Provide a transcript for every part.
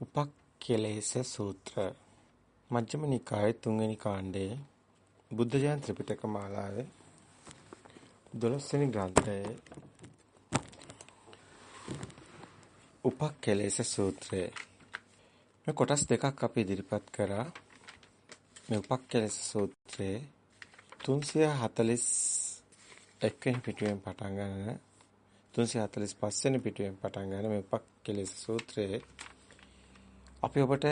උපක්ඛලේශ සූත්‍ර. මජ්ක්‍ධිම නිකායේ තුන්වෙනි කාණ්ඩයේ බුද්ධ ජයන්ති ත්‍රිපිටක මාලාවේ 12 වෙනි ග්‍රන්ථයේ. උපක්ඛලේශ සූත්‍රය. මේ කොටස් දෙකක් අපි ඉදිරිපත් කරා. මේ උපක්ඛලේශ සූත්‍රයේ 341 වෙනි පිටුවෙන් පටන් ගන්න 345 වෙනි පිටුවෙන් පටන් ගන්න මේ උපක්ඛලේශ සූත්‍රයේ අපි ඔබට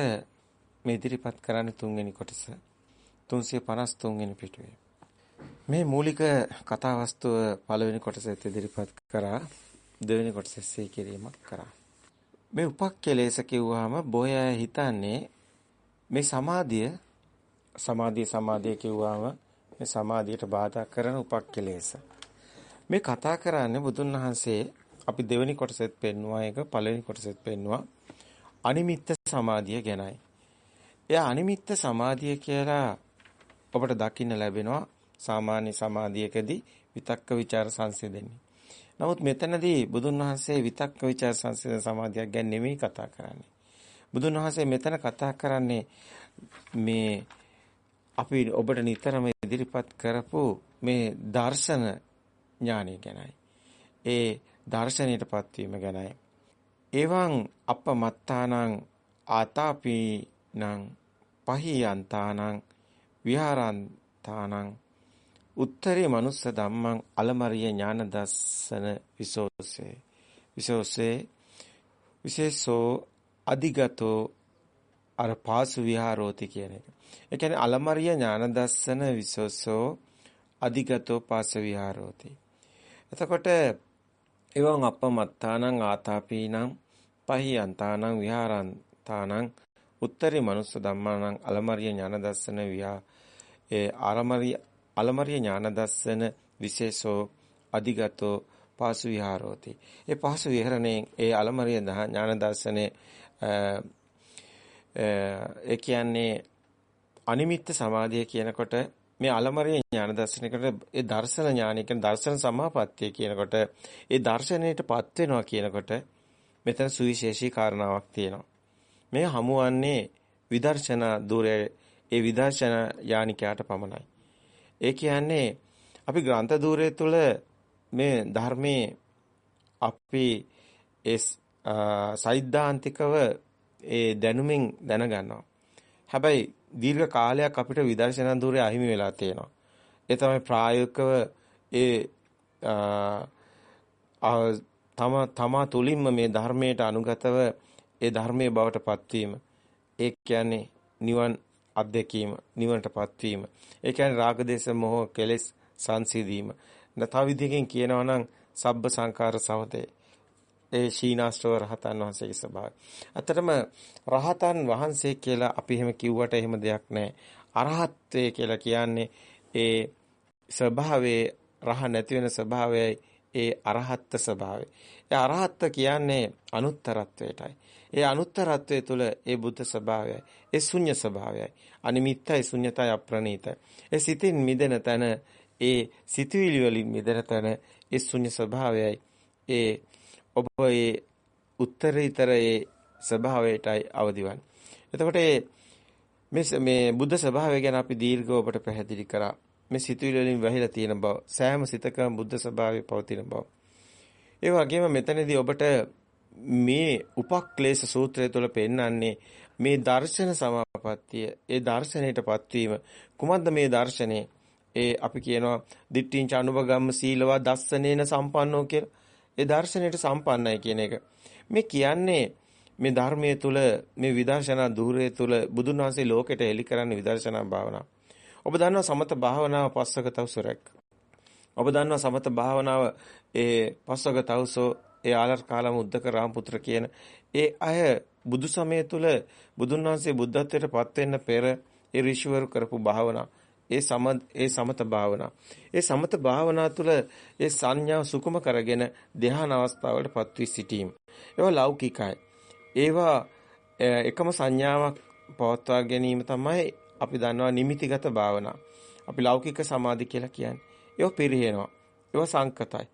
මේ ඉදිරිපත් කරන්න තුන්වෙනි කොටස 353 වෙනි පිටුවේ. මේ මූලික කතා වස්තුව පළවෙනි කොටසෙත් ඉදිරිපත් කරා දෙවෙනි කොටසේ සිහි කිරීමක් කරා. මේ උපක්කලේශ කිව්වහම බොය හිතන්නේ මේ සමාධිය සමාධිය සමාධිය කිව්වහම මේ සමාධියට බාධා කරන උපක්කලේශ. මේ කතා කරන්නේ බුදුන් වහන්සේ අපි දෙවෙනි කොටසෙත් පෙන්නවා එක පළවෙනි කොටසෙත් පෙන්නවා අනිමිත්ත සමාධිය ගැනයි. එය අනිමිත්ත සමාධිය කියලා අපට දකින්න ලැබෙනවා සාමාන්‍ය සමාධියකදී විතක්ක ਵਿਚාර සංසිඳෙන්නේ. නමුත් මෙතනදී බුදුන් වහන්සේ විතක්ක ਵਿਚාර සංසිඳන සමාධියක් ගැන නෙමෙයි කතා කරන්නේ. බුදුන් වහන්සේ මෙතන කතා කරන්නේ මේ අපි ඔබට නිතරම ඉදිරිපත් කරපු මේ දර්ශන ඥානය ගැනයි. ඒ දර්ශනයටපත් වීම ගැනයි. එවං අපමත්තානං ආතාපීනං පහියන්තානං විහාරන්තානං උත්තරේ මනුස්ස ධම්මං අලමරිය ඥාන දස්සන විසෝසේ විසෝසේ විශේෂෝ අධිගතෝ අර පාසු විහාරෝති කියන එක. ඒ කියන්නේ අලමරිය ඥාන දස්සන විසෝසෝ අධිගතෝ පාස විහාරෝති. එතකොට එවං අපමත්තානං ආතාපීනං පහියන්තානං විහාරන්තානං උත්තරී මනුස්ස ධම්මානං අලමරිය ඥාන දස්සන විහා ඒ ආරමරිය අලමරිය ඥාන දස්සන විශේෂෝ අධිගතෝ පාසු විහාරෝති ඒ පාසු විහරණයෙන් ඒ අලමරිය ඥාන දස්සනේ ඒ කියන්නේ අනිමිත්ත සමාධිය කියනකොට මේ අලමරිය ඥාන දර්ශනයකට ඒ දර්ශන ඥානය කියන දර්ශන සමාපත්තිය කියනකොට ඒ දර්ශනයටපත් වෙනවා කියනකොට මෙතන සුවිශේෂී කාරණාවක් තියෙනවා. මේ හමුවන්නේ විදර්ශනා ධූරයේ ඒ විදර්ශනා යානිකයාට පමණයි. ඒ කියන්නේ අපි ග්‍රන්ථ ධූරයේ තුල මේ ධර්මයේ අපි ඒ සෛද්ධාන්තිකව ඒ දැනුමින් දැනගන්නවා. හැබැයි දීර්ඝ කාලයක් අපිට විදර්ශනා ධූරය අහිමි වෙලා තියෙනවා. ඒ තමයි ප්‍රායෝගිකව ඒ තම තමා තුලින්ම මේ ධර්මයට අනුගතව ඒ ධර්මයේ බවට පත්වීම. ඒ කියන්නේ නිවන් අධ්‍යක්ීම, නිවනට පත්වීම. ඒ කියන්නේ රාගදේශ මොහ කෙලෙස් සංසිඳීම. තව විදිහකින් කියනවා නම් සබ්බ සංකාර සවතේ ඒ ශීනාස්ත්‍රව රහතන් වහන්සේගේ ස්වභාවය. අතරම රහතන් වහන්සේ කියලා අපි එහෙම කිව්වට එහෙම දෙයක් නැහැ. අරහත්ත්වය කියලා කියන්නේ ඒ ස්වභාවයේ රහ නැති වෙන ස්වභාවයයි ඒ අරහත් ස්වභාවය. ඒ අරහත් කියන්නේ අනුත්තරත්වයටයි. ඒ අනුත්තරත්වයේ තුල ඒ බුද්ධ ස්වභාවයයි. ඒ ශුන්‍ය ස්වභාවයයි. අනිමිත්තයි ශුන්‍යතයි අප්‍රණීතයි. ඒ සිතින් මිදෙන තැන ඒ සිතුවිලි වලින් මිදෙන තැන ඒ ශුන්‍ය ස්වභාවයයි. ඒ ඔබ ඒ උත්තරීතරයේ ස්වභාවයටයි අවදිවන්නේ. එතකොට මේ මේ බුද්ධ ස්වභාවය ගැන අපි දීර්ඝව ඔබට පැහැදිලි කරා. මේ සිතුවිලි වලින් වැහිලා තියෙන බව, සෑම සිතකම බුද්ධ ස්වභාවය පවතින බව. ඒ වගේම මෙතනදී ඔබට මේ උපක්ලේශ සූත්‍රය තුළ පෙන්වන්නේ මේ දර්ශන සමාපත්තිය, ඒ දර්ශනයටපත් වීම. කුමක්ද මේ දර්ශනේ? ඒ අපි කියනවා දිට්ඨිංච අනුභගම්ම සීලවා දස්සනේන සම්පන්නෝ කියලා. ඒ දර්ශනයට සම්පන්නයි කියන එක. මේ කියන්නේ මේ ධර්මයේ තුල මේ විදර්ශනා ධූරයේ තුල බුදුන් වහන්සේ ලෝකෙට එලි කරන්න විදර්ශනා භාවනාව. ඔබ දන්නවා සමත භාවනාව පස්සක තවසරක්. ඔබ දන්නවා සමත භාවනාව ඒ පස්සක තවසෝ ඒ ආලර් කාලම උද්දක රාමපුත්‍ර කියන ඒ අය බුදු සමය තුල බුදුන් වහන්සේ බුද්ධත්වයට පත් වෙන්න පෙර ඒ ඍෂිවරු කරපු භාවනා ඒ සම ඒ සමත භාවනා. ඒ සමත භාවනා තුළ ඒ සංඥා සුකුම කරගෙන ධ්‍යාන අවස්ථාවලට පත්වී සිටීම. ඒවා ලෞකිකයි. ඒවා එකම සංඥාවක් පවත්වා ගැනීම තමයි අපි දන්නවා නිමිතිගත භාවනා. අපි ලෞකික සමාධි කියලා කියන්නේ. ඒවා පිරිහෙනවා. ඒවා සංකතයි.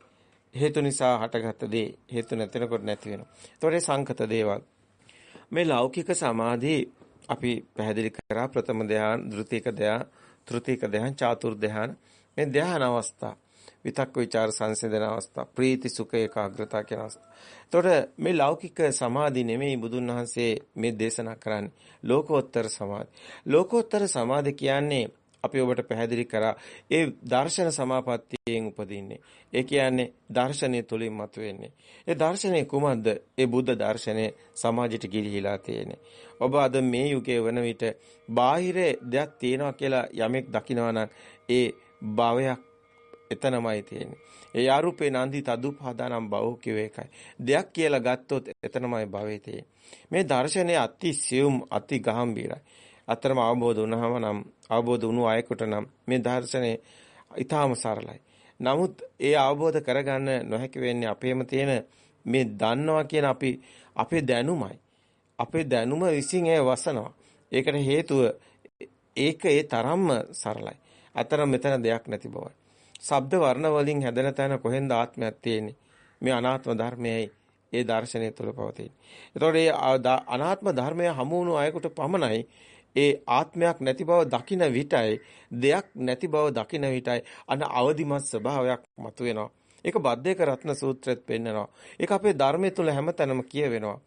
හේතු නිසා හටගත් දේ හේතු නැතිනකොට නැති වෙනවා. ඒතකොට සංකත දේවල්. මේ ලෞකික සමාධි අපි පැහැදිලි කරා ප්‍රථම ධ්‍යාන, ද්විතීක ධ්‍යාන, තෘතීක ධ්‍යාන, චාතුර් ධ්‍යාන මේ ධ්‍යාන අවස්ථා. විතක්ක ਵਿਚාර සංසිඳන අවස්ථා, ප්‍රීති සුඛ ඒකාග්‍රතාව කියන අවස්ථා. එතකොට මේ ලෞකික සමාධි නෙමෙයි බුදුන් වහන්සේ මේ දේශනා කරන්නේ. ලෝකෝත්තර සමාධි. ලෝකෝත්තර සමාධි කියන්නේ අපි ඔබට පැහැදිලි කරා ඒ දර්ශන සමාපත්තියෙන් උපදින්නේ. ඒ කියන්නේ දර්ශනය තුලින් මතුවෙන්නේ. ඒ දර්ශනය කුමක්ද? ඒ බුද්ධ දර්ශනය සමාජයට ගිලිහිලා තියෙන්නේ. ඔබ අද මේ යුගයේ වන විට බාහිර දෙයක් තියෙනවා කියලා යමෙක් දකිනවා නම් ඒ භවයක් එතනමයි තියෙන්නේ. ඒ ආරූපේ නන්දි තදුපහදානම් බව කියව එකයි. දෙයක් කියලා ගත්තොත් එතනමයි භවයේ තියෙන්නේ. මේ දර්ශනය අති සියුම් අති ගහම්බීරයි. අතරම අවබෝධ වුණාම නම් අවබෝධ වුණු අයෙකුට නම් මේ දර්ශනය ඊටාම සරලයි. නමුත් ඒ අවබෝධ කරගන්න නොහැකි වෙන්නේ අපේම තියෙන මේ දන්නවා කියන අපි අපේ දැනුමයි. අපේ දැනුම විසින් ඒ වසනවා. ඒකට හේතුව ඒක ඒ තරම්ම සරලයි. අතර මෙතන දෙයක් නැති බවයි. ශබ්ද වර්ණ වලින් හැදෙන තැන කොහෙන්ද ආත්මයක් තියෙන්නේ? මේ අනාත්ම ධර්මයයි ඒ දර්ශනය තුළ පවතින්නේ. එතකොට මේ අනාත්ම ධර්මය හමු වුණු අයෙකුට පමණයි ඒ ආත්මයක් නැති බව දකින විටයි දෙයක් නැති බව දකින විටයි අන අවදිමත් ස්වභාවයක් මතුවෙනවා. ඒක බද්දේක රත්න සූත්‍රෙත් පෙන්නනවා. ඒක අපේ ධර්මයේ තුල හැමතැනම කියවෙනවා.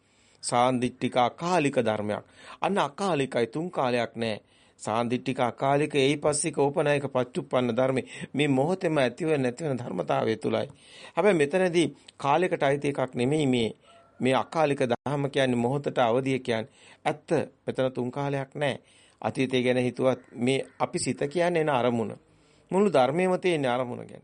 සාන්දිට්ඨික අකාලික ධර්මයක්. අන්න අකාලිකයි තුන් කාලයක් නැහැ. සාන්දිට්ඨික අකාලික ඒයිපස්සික ඕපනායක පච්චුප්පන්න ධර්මේ මේ මොහොතේම ඇතිව නැති වෙන ධර්මතාවය තුලයි. හැබැයි මෙතනදී කාලයකට අයිති එකක් නෙමෙයි මේ මේ අකාලික ධර්ම කියන්නේ මොහොතට අවදිය කියන්නේ. ඇත්ත මෙතන තුන් කාලයක් නැහැ. අතීතය ගැන හිතුවත් මේ අපි සිත කියන්නේ එන අරමුණ. මුළු ධර්මයේම තියෙන අරමුණ ගැන.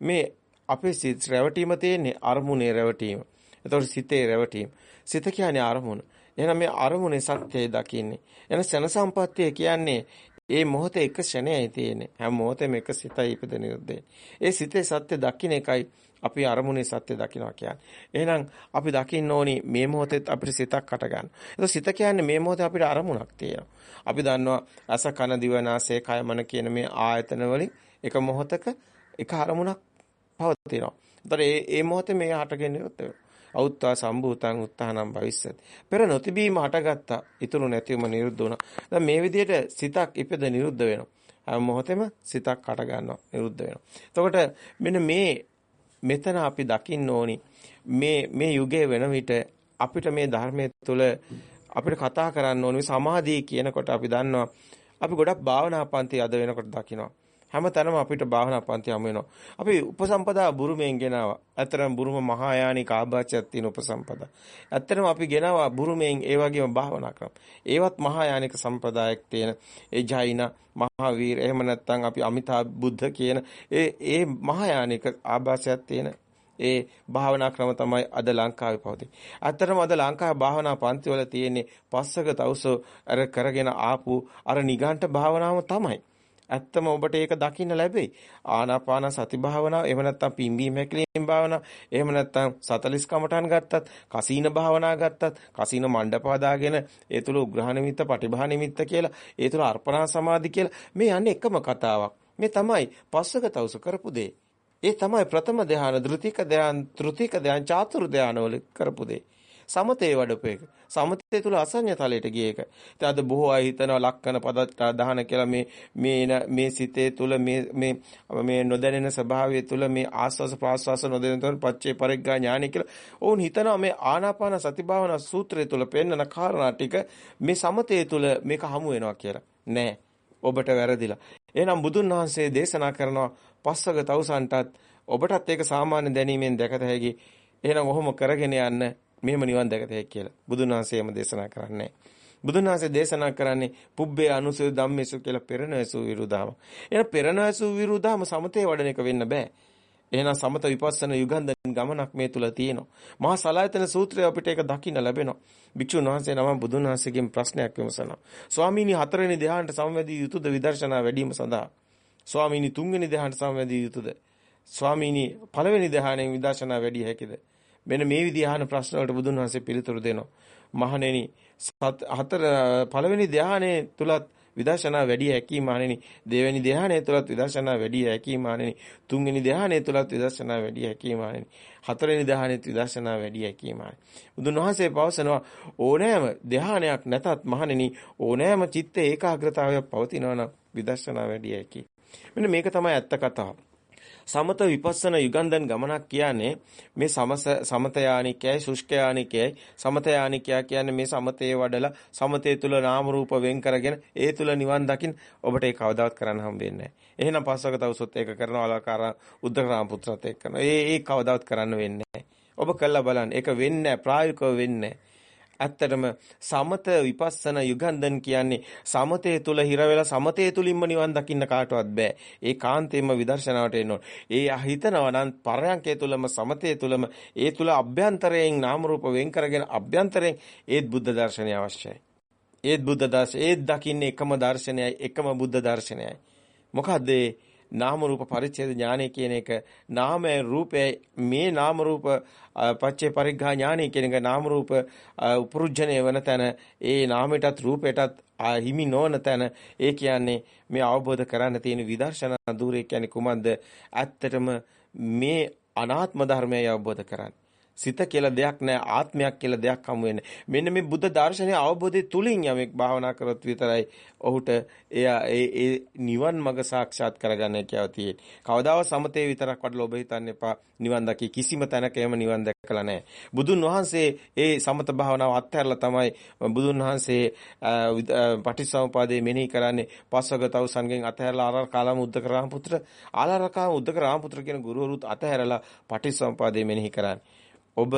මේ අපේ සිත රැවටීම තියෙන්නේ අරමුණේ රැවටීම. එතකොට සිතේ රැවටීම. සිත කියන්නේ අරමුණ. එහෙනම් මේ අරමුණේ සත්‍යය දකින්නේ. එන සන සම්පත්තිය කියන්නේ ඒ මොහොතේ එක ෂණයයි තියෙන්නේ. හැම මොහොතෙම එක සිතයි ඉපද නිරුද්ධේ. ඒ සිතේ සත්‍ය දකින්න එකයි අපි අරමුණේ සත්‍ය දකින්නවා කියන්නේ. එහෙනම් අපි දකින්න ඕනි මේ මොහොතේත් අපිට සිතක් හට ගන්න. ඒක සිත කියන්නේ මේ මොහොතේ අපිට අරමුණක් තියෙනවා. අපි දන්නවා අස කන දිව නාසය කය මන කියන මේ ආයතන වලින් එක මොහොතක එක අරමුණක් පවතිනවා. ඒතර ඒ ඒ මොහොතේ මේ හටගෙන ඉවත අවුත්වා සම්භූතං උත්තානම් භවිස්සති. පෙර නොතිබීම හටගත්තා. ඊතුරු නැතිවම නිරුද්ධ වුණා. දැන් මේ විදිහට සිතක් ඉපද නිරුද්ධ වෙනවා. හැම මොහොතෙම සිතක් හට ගන්නවා නිරුද්ධ වෙනවා. එතකොට මෙන්න මේ මෙතන අපි දකින්න ඕනි. මේ මේ යුගයේ වෙන විට අපිට මේ ධර්මයේ තුල අපිට කතා කරන්න ඕනේ සමාධිය කියනකොට අපි දන්නවා. අපි ගොඩක් භාවනා පන්ති අද වෙනකොට දකිනවා. හැමතැනම අපිට භාවනා පන්ති හමු වෙනවා. අපි උපසම්පදා බුරුමෙන් ගෙනාවා. ඇත්තටම බුරුම මහායානික ආභාෂයක් තියෙන උපසම්පදා. ඇත්තටම අපි ගෙනාවා බුරුමෙන් ඒ වගේම භාවනා ක්‍රම. ඒවත් මහායානික සම්ප්‍රදායක් තියෙන ඒ ජෛන මහාවීර එහෙම නැත්නම් අපි අමිතා බුද්ධ කියන ඒ ඒ මහායානික ආභාෂයක් තියෙන ඒ භාවනා ක්‍රම තමයි අද ලංකාවේ පවතින. ඇත්තටම අද ලංකාවේ භාවනා පන්ති වල තියෙන්නේ පස්සක තවුසෝ අර කරගෙන ආපු අර නිගණ්ඨ භාවනාව තමයි. ඇත්තම ඔබට ඒක දකින්න ලැබෙයි. ආනාපාන සති භාවනාව, එහෙම නැත්නම් පිම්බීම හැකිලිම භාවනාව, එහෙම නැත්නම් 40 කමඨාන් ගත්තත්, කසීන භාවනා ගත්තත්, කසීන මණ්ඩප හදාගෙන ඒ තුල උග්‍රහ නිමිත්ත, පටිභා නිමිත්ත කියලා, ඒ තුල අර්පණා සමාධි කියලා මේ යන්නේ එකම කතාවක්. මේ තමයි පස්සක තවුස කරපු දේ. ඒ තමයි ප්‍රථම ධ්‍යාන, ද්විතීක ධ්‍යාන, තෘතීක ධ්‍යාන, චාතුරු ධ්‍යාන වල කරපු දේ. සමතේ වඩපු එක. සමතේ තුල අසඤ්ඤ තලයට ගිය එක. ඉතින් අද බොහෝ අය හිතනවා ලක්කන පද දහන කියලා මේ මේ මේ සිතේ තුල මේ මේ මේ නොදැනෙන ස්වභාවය තුල මේ ආස්වාස ප්‍රාස්වාස නොදැනෙන තුල පච්චේ පරිග්ගා ඥානි කියලා. ඕන් හිතනවා මේ ආනාපාන සති භාවනා සූත්‍රය තුල පෙන්නන කාරණා ටික මේ සමතේ තුල මේක හමු වෙනවා කියලා. නෑ. ඔබට වැරදිලා. එහෙනම් බුදුන් වහන්සේ දේශනා කරනවා පස්වග තවුසන්ටත් ඔබටත් ඒක සාමාන්‍ය දැනීමෙන් දැකත හැකි. එහෙනම් ඔහොම කරගෙන යන්න මෙහෙම නිවන් දැකතේ කියලා. බුදුන් වහන්සේම දේශනා කරන්නේ. බුදුන් වහන්සේ දේශනා කරන්නේ පුබ්බේ අනුසය ධම්මේසු කියලා පෙරණැසු විරුදාම. එහෙනම් පෙරණැසු විරුදාම සමතේ වඩන එක වෙන්න බෑ. එහෙනම් සමත විපස්සන යුගන්ධන ගමනක් මේ තුල තියෙනවා. මහා සලායතන සූත්‍රය අපිට ඒක දකින්න ලැබෙනවා. භික්ෂුන් වහන්සේ නම බුදුන් වහන්සේගෙන් ප්‍රශ්නයක් විමසනවා. ස්වාමීනි හතරවෙනි ධ්‍යානට සමවැදී යුතුයද විදර්ශනා වැඩිම සඳහා? ස්වාමීනි තුන්වෙනි ධ්‍යානට සමවැදී යුතුයද? ස්වාමීනි පළවෙනි ධ්‍යානයෙන් විදර්ශනා වැඩි හැකිද? මෙන්න මේ විදිහ අහන ප්‍රශ්න වලට බුදුන් වහන්සේ පිළිතුරු දෙනවා. මහණෙනි හතර පළවෙනි ධානයේ තුලත් විදර්ශනා වැඩි හැකි මානෙනි. දෙවෙනි ධ්‍යානය තුලත් විදර්ශනා වැඩි හැකි මානෙනි. තුන්වෙනි ධ්‍යානය තුලත් විදර්ශනා වැඩි හැකි මානෙනි. හතරවෙනි ධ්‍යානෙත් විදර්ශනා වැඩි හැකි මානෙනි. බුදුන් වහන්සේ පවසනවා ඕනෑම ධ්‍යානයක් නැතත් මහණෙනි ඕනෑම චිත්ත ඒකාග්‍රතාවයක් පවතිනවා නම් විදර්ශනා වැඩි හැකි. මෙන්න මේක තමයි ඇත්ත කතාව. සමත විපස්සන යුගන්ධන් ගමනක් කියන්නේ මේ සමස සමතයානිකයයි ශුෂ්කයානිකයයි සමතයානිකයා කියන්නේ මේ සමතේ වඩලා සමතේ තුල නාම රූප වෙන් කරගෙන ඒ තුල නිවන් දකින් ඔබට ඒක කවදාවත් කරන්න හම් වෙන්නේ නැහැ. එහෙනම් පස්වක තවසොත් ඒක කරනවා අලකාර උද්දකරාම පුත්‍රත් එක්ක කරනවා. ඒ ඒ කවදාවත් කරන්න වෙන්නේ නැහැ. ඔබ කළා බලන්න. ඒක වෙන්නේ නැහැ. ප්‍රායෝගිකව වෙන්නේ නැහැ. ඇත්තටම සමත විපස්සන යුගන්ධන් කියන්නේ සමතේ තුල හිර වෙලා සමතේ තුලින්ම නිවන් දකින්න කාටවත් බෑ. ඒ කාන්තේම විදර්ශනාවට එන්න ඒ හිතනවා නම් පරයන්කේ තුලම සමතේ තුලම ඒ තුල අභ්‍යන්තරයෙන් නාම රූප වෙන් කරගෙන අභ්‍යන්තරයෙන් ඒත් බුද්ධ දර්ශනය අවශ්‍යයි. ඒත් බුද්ධ දර්ශනය ඒත් දකින්නේ එකම දර්ශනයයි එකම බුද්ධ දර්ශනයයි. මොකද්ද නාම රූප පරිච්ඡේද ඥානය කියන එක නාමය රූපය මේ නාම රූප පච්චේ පරිග්ඝා ඥානය කියන එක නාම රූප උපරුජ්ජණය වෙන තැන ඒ නාමයටත් රූපයටත් හිමි නොවන තැන ඒ කියන්නේ මේ අවබෝධ කරන්න තියෙන විදර්ශනා ධූරය කියන්නේ කුමක්ද? ඇත්තටම මේ අනාත්ම ධර්මය අවබෝධ කරන්නේ. සිත කියලා දෙයක් නැහැ ආත්මයක් කියලා දෙයක් හමු වෙන්නේ. මෙන්න මේ බුද්ධ දර්ශනය අවබෝධය තුලින් යමෙක් භාවනා කරොත් විතරයි ඔහුට එයා ඒ ඒ නිවන් මඟ සාක්ෂාත් කරගන්න හැකියාව තියෙන්නේ. කවදාවත් සමතේ විතරක් වඩලා ඔබ හිතන්න එපා නිවන් දකි කිසිම තැනක එම නිවන් දැකලා නැහැ. බුදුන් වහන්සේ ඒ සමත භාවනාව අත්හැරලා තමයි බුදුන් වහන්සේ පටිච්චසමුපාදයේ මෙනෙහි කරන්නේ පස්වගතව සංගෙන් අත්හැරලා ආරාර කාලම උද්දක රාමපුත්‍ර ආලාර කාම උද්දක රාමපුත්‍ර කියන ගුරුවරුත් අත්හැරලා පටිච්චසමුපාදයේ මෙනෙහි කරන්නේ. ඔබ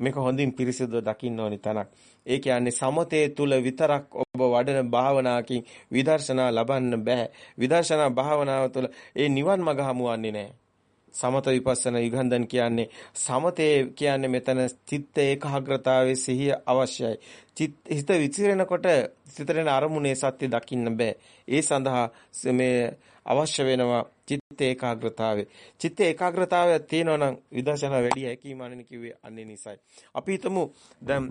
මේක හොඳින් පිරිසිදුව දකින්න ඕනි තනක්. ඒ කියන්නේ සමතේ තුල විතරක් ඔබ වඩන භාවනාවකින් විදර්ශනා ලබන්න බෑ. විදර්ශනා භාවනාව තුළ ඒ නිවන් මඟ හමුවන්නේ නැහැ. සමත විපස්සන යුගන්ධන් කියන්නේ සමතේ කියන්නේ මෙතන චිත්ත ඒකාග්‍රතාවයේ සිහිය අවශ්‍යයි. හිත විචිරෙනකොට සිතරෙන අරමුණේ සත්‍ය දකින්න බෑ. ඒ සඳහා මේ අවශ්‍ය වෙනවා චිත්ත ඒකාග්‍රතාවය. චිත්ත ඒකාග්‍රතාවය තියෙනවා නම් විදර්ශනා වැඩි හැකියමානනේ කිව්වේ අන්නේ නිසයි. අපි හිතමු දැන්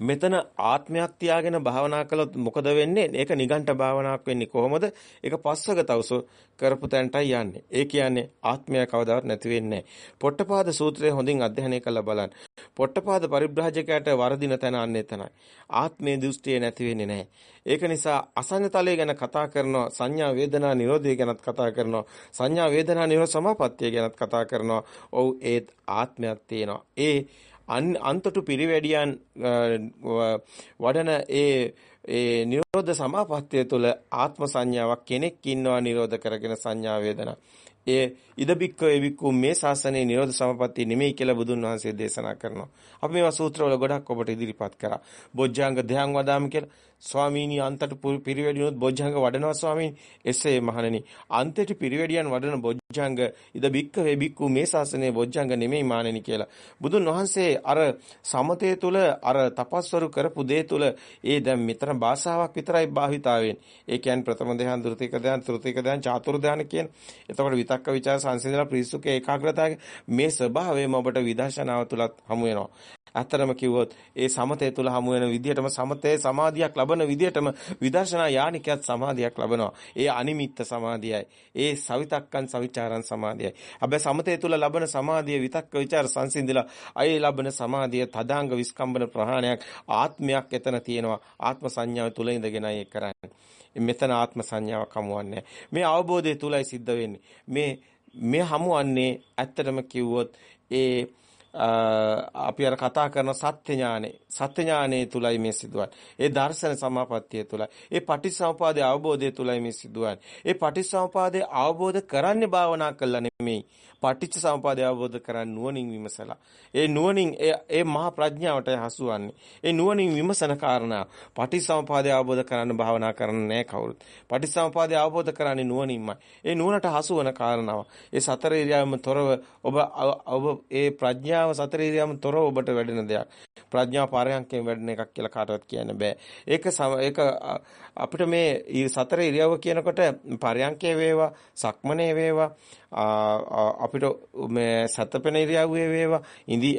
මෙතන ආත්මයක් තියාගෙන භාවනා කළොත් මොකද වෙන්නේ? ඒක නිගණ්ඨ භාවනාවක් වෙන්නේ කොහොමද? ඒක පස්වග තවස කරපු තැනටයි යන්නේ. ඒ කියන්නේ ආත්මය කවදාවත් නැති වෙන්නේ නැහැ. පොට්ටපාද සූත්‍රය හොඳින් අධ්‍යයනය කරලා බලන්න. පොට්ටපාද පරිබ්‍රාජකයාට වරදින තැන අන්නේ එතනයි. ආත්මයේ දෘෂ්ටිය නැති වෙන්නේ නැහැ. ඒක නිසා අසඤ්ඤතලය ගැන කතා කරනවා සංඥා වේදනා නිරෝධය ගැනත් කතා කරනවා සංඥා වේදනා නිරෝධ සමාපත්තිය ගැනත් කතා කරනවා. ඔව් ඒත් ආත්මයක් තියෙනවා. ඒ අන්තටු පිරිවැඩියන් වඩන ඒ ඒ නිරෝධ සමාපත්තිය තුළ ආත්ම සංඥාවක් කෙනෙක් ඉන්නවා නිරෝධ කරගෙන සංඥා වේදනා. ඒ ඉදබික්ක එවික්කු මේ ශාසනයේ නිරෝධ සමාපත්තිය නෙමෙයි කියලා බුදුන් වහන්සේ දේශනා කරනවා. අපි මේවා සූත්‍රවල ගොඩක් ඔබට ඉදිරිපත් කරා. බොජ්ජංග ධ්‍යාන වදාම කියලා ස්වාමීනි අන්තට පිරිවැඩිනොත් බොජ්ජංග වඩනවා ස්වාමීනි. එසේ මහණෙනි අන්තයට පිරිවැඩියන් වඩන බොජ්ජංග ඉද බික්ක වේබික්කු මේ ශාසනයේ බොජ්ජංග නෙමෙයි මාණෙනි කියලා. බුදුන් වහන්සේ අර සමතේ තුල අර තපස්වරු කරපු දේ තුල ඒ දැන් මෙතන භාෂාවක් විතරයි භාවිතාවෙන්. ඒ කියන්නේ ප්‍රථම ධ්‍යාන, ද්විතීක ධ්‍යාන, තෘතීක ධ්‍යාන, චාතුරු ධ්‍යාන කියන. එතකොට විතක්ක ਵਿਚාර සංසිඳලා ප්‍රීසුක ඒකාග්‍රතාවය මේ ස්වභාවයම ඔබට විදර්ශනාව තුලත් හමු වෙනවා. ඇත්තරම කිව්වොත් ඒ සමතේ තුල හමු වෙන විදිහටම සමතේ සමාධියක් ලබන විදිහටම විදර්ශනා යානිකයත් සමාධියක් ලබනවා. ඒ අනිමිත්ත සමාධියයි. ඒ සවිතක්කන් සවිචාරන් සමාධියයි. හැබැයි සමතේ තුල ලබන සමාධිය විතක්ක ਵਿਚාර සංසිඳිලා අය ලබන සමාධිය තදාංග විස්කම්බන ප්‍රහාණයක් ආත්මයක් එතන තියෙනවා. ආත්ම සංඥාව තුල ඉඳගෙනයි ඒක කරන්නේ. මෙතන ආත්ම සංඥාවක් හමුවන්නේ මේ අවබෝධය තුලයි සිද්ධ වෙන්නේ. මේ මේ හමුවන්නේ ඇත්තටම කිව්වොත් ඒ අපි අර කතා කරන සත්‍ය ඥානෙ සත්‍ය ඥානෙ තුලයි මේ සිදුවන්නේ. ඒ දර්ශන සමාපත්තිය තුලයි. ඒ පටිච්චසමුපාදයේ අවබෝධය තුලයි මේ සිදුවන්නේ. ඒ පටිච්චසමුපාදයේ අවබෝධ කරන්නේ භාවනා කළා නෙමෙයි. පටිච්ච සමුපාදය අවබෝධ කරගන්න නුවණින් විමසලා. ඒ නුවණින් ඒ මහා ප්‍රඥාවට හසුවන්නේ. ඒ නුවණින් විමසන කාරණා පටිච්ච සමුපාදය අවබෝධ කරන්න භාවනා කරන්නේ නැහැ කවුරුත්. පටිච්ච සමුපාදය අවබෝධ කරන්නේ නුවණින්මයි. ඒ නුවණට හසුවන කාරණාව. ඒ සතර ඉරියව්වම තොරව ඔබ ඔබ ඒ ප්‍රඥාව සතර ඉරියව්වම තොරව ඔබට වැඩෙන දෙයක්. ප්‍රඥාව පාරයන්කෙන් වැඩෙන එකක් කියලා කාටවත් කියන්න බෑ. ඒක ඒක අපිට මේ සතර ඉරියව්ව කියනකොට පරයන්කේ වේවා, සක්මනේ වේවා, අපිට මේ සතපෙන ඉරියව්වේ වේවා ඉඳි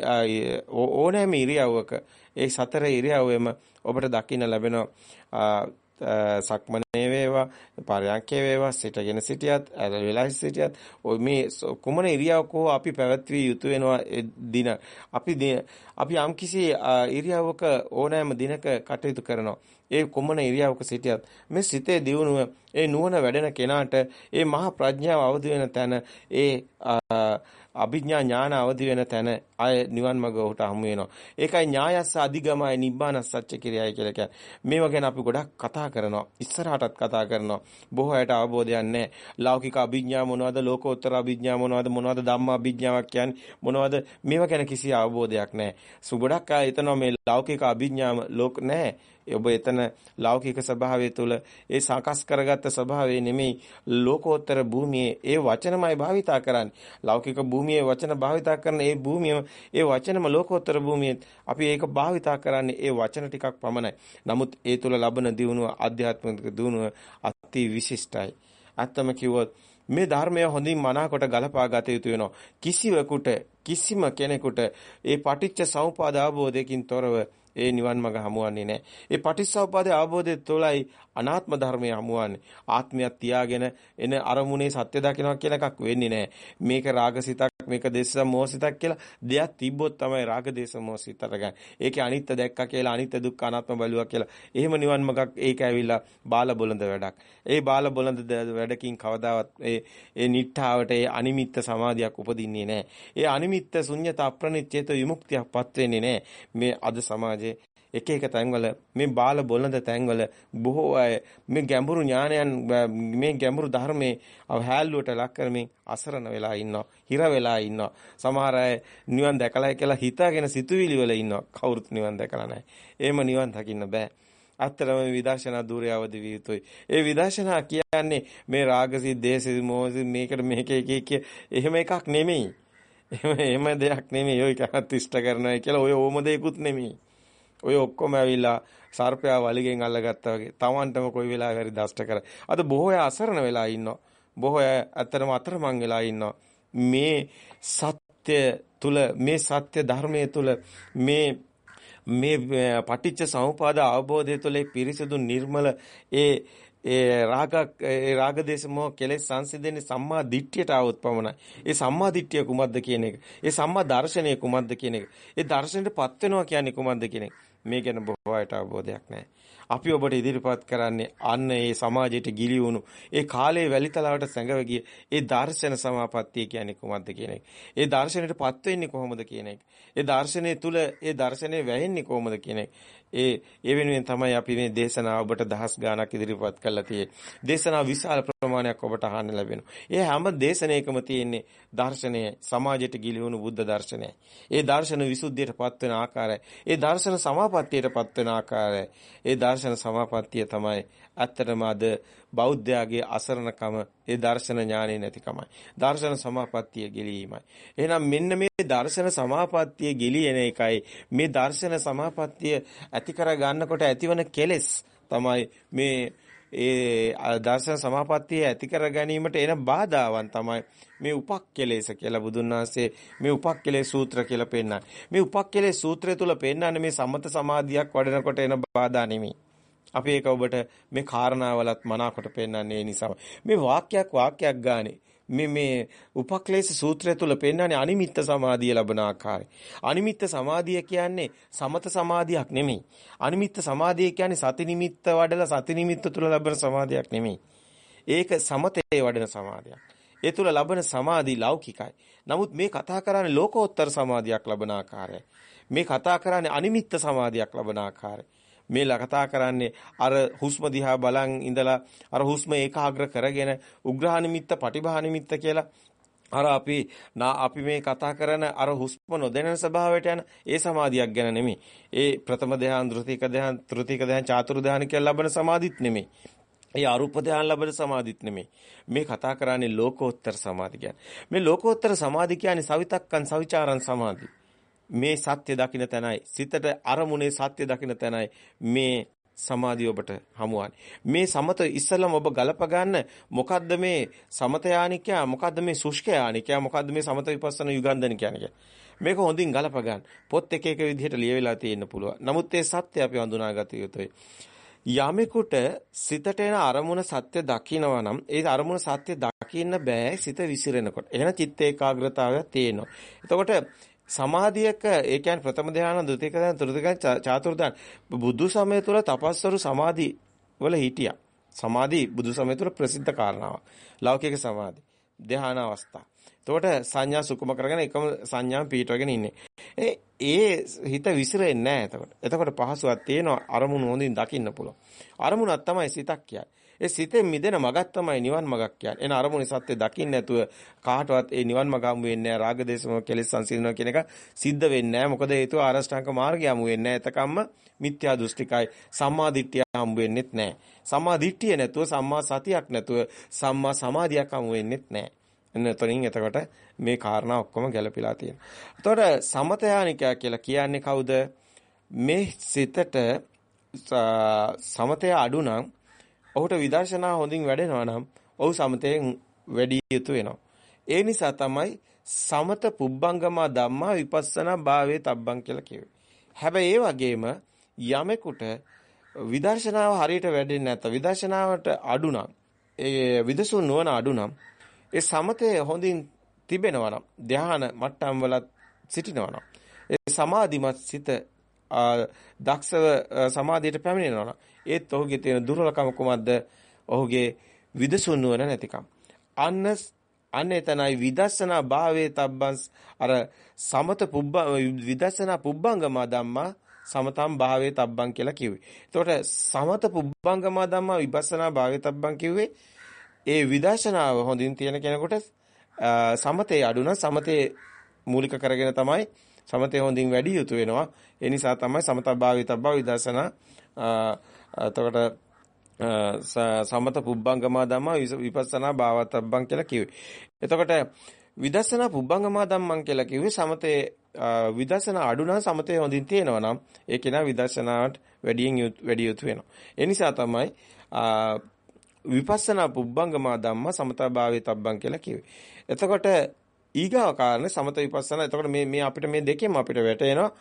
ඕනෑම ඉරියව්වක ඒ සතර ඉරියව්වෙම ඔබට දකින්න ලැබෙන සක්මනේ වේවා පරයන්කේ වේවා සිටගෙන සිටියත් වෙලා සිටියත් ඔය මේ කුමන ඉරියව්වක අපි පැවැත්විය යුතු වෙනවා දින. අපි අපි යම්කිසි ඉරියව්වක ඕනෑම දිනක කටයුතු කරනවා. ඒ කුමන ඉරියව්වක සිටියත් මේ සිතේ දියුණුව ඒ නුවණ වැඩෙන කෙනාට ඒ මහා ප්‍රඥාව අවදි වෙන තැන ඒ අභිඥා ඥාන අවදි වෙන තැන අය නිවන් මඟ ඔහුට හමු වෙනවා. ඒකයි ඥායස්ස අධිගමයි නිබ්බානස් සත්‍ය කිරියයි කියලා කියන්නේ. මේවා ගැන අපි ගොඩක් කතා කරනවා. ඉස්සරහටත් කතා කරනවා. බොහෝ අයට අවබෝධයක් නැහැ. ලෞකික අභිඥා මොනවද? ලෝකෝත්තර අභිඥා මොනවද? මොනවද ධම්ම අභිඥාවක් කියන්නේ? මොනවද? මේවා ගැන කිසි අවබෝධයක් නැහැ. සුගොඩක් අය හිතනවා මේ ලෞකික අභිඥාම ලෝක නැහැ. ඔබ එතන ලෞකික ස්වභාවය තුළ ඒ සාකස් කරගත්ත ස්වභාවය නෙමෙයි ලෝකෝත්තර භූමියේ ඒ වචනමයි භාවිතා කරන්නේ. ලෞකික භූමියේ වචන භාවිතා කරන ඒ භූමිය ඒ වචනම ලෝකෝත්තර භූමියේ අපි ඒක භාවිතා කරන්නේ ඒ වචන ටිකක් පමණයි. නමුත් ඒ තුළ ලබන දියුණුව ආධ්‍යාත්මික දියුණුව අති විශිෂ්ටයි. අත්තම කිව්වොත් මේ ධර්මය හොඳින් මනාකොට ගලපා ගත යුතු වෙනවා. කිසිවෙකුට කිසිම කෙනෙකුට ඒ පටිච්ච සමුපාද අවබෝධයකින් තොරව ඒ නිවන් මඟ හමුවන්නේ නැහැ. ඒ පටිච්චසමුප්පාදයේ අවබෝධය තුළයි අනාත්ම ධර්මය හමුවන්නේ. ආත්මයක් තියාගෙන එන අරමුණේ සත්‍ය දකිනවා කියන එකක් වෙන්නේ නැහැ. මේක රාගසිතක් මේක දේශ මොහසිතක් කියලා දෙයක් තිබ්බොත් තමයි රාග දේශ මොහසිත අරගන්නේ. ඒකේ අනිත්‍ය දැක්කා කියලා අනිත්‍ය දුක්ඛ අනාත්ම බලුවා කියලා. එහෙම නිවන් මඟක් ඒක ඇවිල්ලා බාල බොළඳ වැඩක්. ඒ බාල බොළඳ වැඩකින් කවදාවත් ඒ ඒ නිට්ඨාවට ඒ අනිමිත්ත සමාධියක් උපදින්නේ නැහැ. ඒ අනිමිත්ත ශුන්්‍යත අප්‍රණිච්චේත විමුක්තියක්පත් වෙන්නේ නැහැ. මේ අද සමාජයේ එක එක තැන්වල මේ බාල බොළඳ තැන්වල බොහෝ අය මේ ගැඹුරු ඥානයන් මේ ගැඹුරු ධර්මයේ අවහැල්ලුවට ලක් කරමින් අසරණ වෙලා ඉන්නවා හිර වෙලා ඉන්නවා සමහර අය නිවන් දැකලා කියලා හිතාගෙන සිතුවිලි වල ඉන්නවා කවුරුත් නිවන් දැකලා නැහැ එහෙම නිවන් දකින්න බෑ අත්‍තරම විදර්ශනා ධූරය අවදි විය යුතුයි. ඒ විදර්ශනා කියන්නේ මේ රාගසි, දේසි, මොහසි මේකට මේක එක එක එහෙම එකක් නෙමෙයි. එහෙම එහෙම දෙයක් නෙමෙයි. ඔය කහත් ඉෂ්ට කරනවා කියලා ඔය ඕම දෙයක්ුත් නෙමෙයි. ඔය ඔක්කොම ඇවිල්ලා සර්පයා වලිගෙන් අල්ලගත්තා වගේ Tamanටම කොයි වෙලාවෙ හරි දෂ්ට කර. අද බොහෝ අය අසරණ වෙලා ඉන්නවා. බොහෝ අය ඇත්තටම අතරමං වෙලා ඉන්නවා. මේ සත්‍ය තුල මේ සත්‍ය ධර්මයේ තුල මේ මේ පටිච්ච සමුපාද අවබෝධය තුළ පිරිසිදු නිර්මල ඒ ඒ රාග ඒ රාග දේශ මොහ කෙලෙස් සංසිඳෙන්නේ සම්මා දිට්ඨියට આવොත් පමණයි. ඒ සම්මා දිට්ඨිය කුමක්ද කියන එක. ඒ සම්මා දර්ශනය කුමක්ද කියන එක. ඒ දර්ශනයටපත් වෙනවා කියන්නේ කුමක්ද කියන එක. මේ ගැන බොහෝ අයට අවබෝධයක් නැහැ. අපි ඔබට ඉදිරිපත් කරන්නේ අන්න ඒ සමාජයට ගිලි වුණු ඒ කාලයේ වැලිතලාවට සැඟව ගිය ඒ දර්ශන සමාපත්තිය කියන්නේ කුමක්ද කියන එක. ඒ දර්ශනයටපත් වෙන්නේ කොහොමද කියන එක. ඒ දර්ශනය තුල ඒ දර්ශනය වැහෙන්නේ කොහොමද කියන එක. ඒ ඒ වෙනුවෙන් තමයි අපි මේ දේශනාව ඔබට දහස් ගාණක් ඉදිරිපත් කරලා තියෙන්නේ. දේශනාව විශාල ප්‍රමාණයක් ඔබට අහන්න ලැබෙනවා. ඒ හැම දේශනාවකම තියෙන්නේ දර්ශනය සමාජයට ගිලිහුණු බුද්ධ දර්ශනයයි. ඒ දර්ශන විසුද්ධියටපත් වෙන ආකාරය, ඒ දර්ශන සමාපත්තියටපත් වෙන ආකාරය, ඒ දර්ශන සමාපත්තිය තමයි ඇත්තටම අද බෞද්ධයාගේ අසරණකම ඒ දර්ශන ඥානෙ නැතිකමයි. දර්ශන සමාපත්තිය ගෙලීමයි. එහෙනම් මෙන්න මේ දර්ශන සමාපත්තිය ගෙලියන එකයි මේ දර්ශන සමාපත්තිය ඇති කර ගන්නකොට ඇතිවන කෙලෙස් තමයි මේ ඒ දර්ශන සමාපත්තිය ඇති කර ගැනීමට එන බාධාවන් තමයි මේ උපක්කලේශ කියලා බුදුන් වහන්සේ මේ උපක්කලේශ සූත්‍ර කියලා පෙන්නන්නේ. මේ උපක්කලේශ සූත්‍රය තුල පෙන්නන්නේ මේ සම්මත සමාධියක් වඩනකොට එන බාධා නෙමෙයි. අපි ඒක ඔබට මේ කාරණාවලත් මනාකොට පෙන්වන්නේ නිසා මේ වාක්‍යයක් වාක්‍යයක් ගානේ මේ මේ උපක්ලේශ සූත්‍රය තුල පෙන්වන්නේ අනිමිත්ත සමාධිය ලබන ආකාරය. අනිමිත්ත සමාධිය කියන්නේ සමත සමාධියක් නෙමෙයි. අනිමිත්ත සමාධිය කියන්නේ සති නිමිත්ත වඩලා සති නිමිත්ත තුල ලබන සමාධියක් නෙමෙයි. ඒක සමතේ වඩන සමාධියක්. ඒ තුල ලබන සමාධි ලෞකිකයි. නමුත් මේ කතා කරන්නේ ලෝකෝත්තර සමාධියක් ලබන ආකාරයයි. මේ කතා කරන්නේ අනිමිත්ත සමාධියක් ලබන ආකාරයයි. මේ කතා කරන්නේ අර හුස්ම දිහා බලන් ඉඳලා අර හුස්ම ඒකාග්‍ර කරගෙන උග්‍රහ නිමිත්ත පටිභා නිමිත්ත කියලා අර අපි නා අපි මේ කතා කරන අර හුස්ම නොදැනෙන ස්වභාවයට යන ඒ සමාධියක් ගැන නෙමෙයි. ඒ ප්‍රථම ධ්‍යාන, ද්විතීක ධ්‍යාන, තෘතීක ධ්‍යාන, චාතුරු ධ්‍යාන කියලා ලබන සමාධිත් නෙමෙයි. ඒ අරූප ධ්‍යාන ලබන සමාධිත් නෙමෙයි. මේ කතා කරන්නේ ලෝකෝත්තර සමාධි කියන්නේ. මේ ලෝකෝත්තර සමාධි කියන්නේ සවිතක්කන් සවිචාරන් සමාධි. මේ සත්‍ය දකින්න තැනයි සිතට අරමුණේ සත්‍ය දකින්න තැනයි මේ සමාධිය ඔබට හමුවන්නේ. මේ සමත ඉස්සලම ඔබ ගලප ගන්න මොකද්ද මේ සමත යානිකයා මොකද්ද මේ සුෂ්ක යානිකයා මොකද්ද මේ සමත විපස්සන යුගන්ධන කියන්නේ. මේක හොඳින් ගලප ගන්න. පොත් එක එක විදිහට ලියවිලා තියෙන්න පුළුවන්. නමුත් ඒ සත්‍ය අපි හඳුනාගත යුතුයි. යමෙකුට සිතට එන අරමුණ සත්‍ය දකිනවා නම් ඒ අරමුණ සත්‍ය දකින්න බෑ සිත විසිරෙනකොට. එහෙනම් චිත්ත ඒකාග්‍රතාවයක් තියෙනවා. එතකොට සමාධියක ඒ කියන්නේ ප්‍රථම ධ්‍යාන, ද්විතීක ධ්‍යාන, තෘතීක ධ්‍යාන, චාතුර්ථ ධ්‍යාන බුදු සමය තුළ තපස්වරු සමාධි වල හිටියා. සමාධි බුදු සමය තුළ ප්‍රසිද්ධ කාරණාවක්. ලෞකික සමාධි. ධ්‍යාන අවස්ථා. එතකොට සංඥා සුකුම කරගෙන එකම සංඥාම පිටවගෙන ඉන්නේ. ඒ ඒ හිත විසිරෙන්නේ නැහැ එතකොට. එතකොට පහසුවක් තියෙනවා අරමුණු හොඳින් දකින්න පුළුවන්. අරමුණක් තමයි සිතක් කියන්නේ. ඒ සිතෙන් මිදෙන මගක් තමයි නිවන් මගක් කියන්නේ. එන අරමුණේ සත්‍ය දකින්න නැතුව කාටවත් ඒ නිවන් මග හමු වෙන්නේ නැහැ. රාග දේශම කෙලෙස් සංසිඳනවා කියන එක සිද්ධ වෙන්නේ නැහැ. මොකද හේතුව ආරෂ්ඨාංග මාර්ගය හමු වෙන්නේ නැහැ. එතකම්ම මිත්‍යා දෘෂ්ටිකයි සම්මා දිට්ඨිය හමු වෙන්නේත් නැහැ. සම්මා දිට්ඨිය නැතුව සම්මා සතියක් නැතුව සම්මා සමාධියක් හමු වෙන්නේත් නැහැ. එන්න එතනින් එතකොට මේ කාරණා ඔක්කොම ගැලපීලා තියෙනවා. එතකොට සමතයානිකයා කියලා කියන්නේ කවුද? මේ සිතට සමතය අඩු නම් ඔහුට විදර්ශනා හොඳින් වැඩෙනවා නම් ඔහු සමතයෙන් වැඩි යුතු වෙනවා. ඒ නිසා තමයි සමත පුබ්බංගමා ධම්මා විපස්සනා භාවේ තබ්බං කියලා කිව්වේ. හැබැයි ඒ වගේම යමෙකුට විදර්ශනාව හරියට වැඩෙන්නේ නැත්නම් විදර්ශනාවට අඩු නම් ඒ විදසුන් නුවණ අඩු නම් ඒ සමතය හොඳින් තිබෙනවා නම් ධ්‍යාන මට්ටම් වල සිටිනවා නම් ඒ සමාධිමත් සිත දක්ෂව සමාධියට පැමිණෙනවා නම් ඒත් ඔහුගේ තියෙන දුර්වලකම කුමක්ද? ඔහුගේ විදසුන් නුවණ නැතිකම. අන්න අන්න එතනයි විදර්ශනා භාවයේ තබ්බන්ස් අර සමත පුබ්බ විදර්ශනා පුබ්බංගම ධම්මා සමතම් භාවයේ තබ්බන් කියලා කිව්වේ. එතකොට සමත පුබ්බංගම ධම්මා විපස්සනා භාවයේ තබ්බන් කිව්වේ ඒ විදර්ශනාව හොඳින් තියෙන කෙනෙකුට සමතේ අඩු නම් සමතේ මූලික කරගෙන තමයි සමතේ හොඳින් වැඩි යුතු වෙනවා. ඒ නිසා තමයි සමතභාවිතබ්බ විදර්ශනා එතකොට සමත පුබ්බංගමා ධම්මා විපස්සනා භාවතබ්බං කියලා කිව්වේ. එතකොට විදර්ශනා පුබ්බංගමා ධම්මං කියලා කිව්වේ සමතේ විදර්ශනා අඩු නම් සමතේ හොඳින් තියෙනවා නම් ඒ කෙනා විදර්ශනාවට වැඩියෙන් වැඩි යුතු වෙනවා. ඒ නිසා තමයි විපස්සනා පුබ්බංගමා ධම්ම සමතභාවයේ තබ්බං කියලා කිව්වේ. එතකොට ඊගාව කාරණේ සමත විපස්සනා. එතකොට මේ මේ අපිට මේ දෙකෙන්ම අපිට වැටෙනවා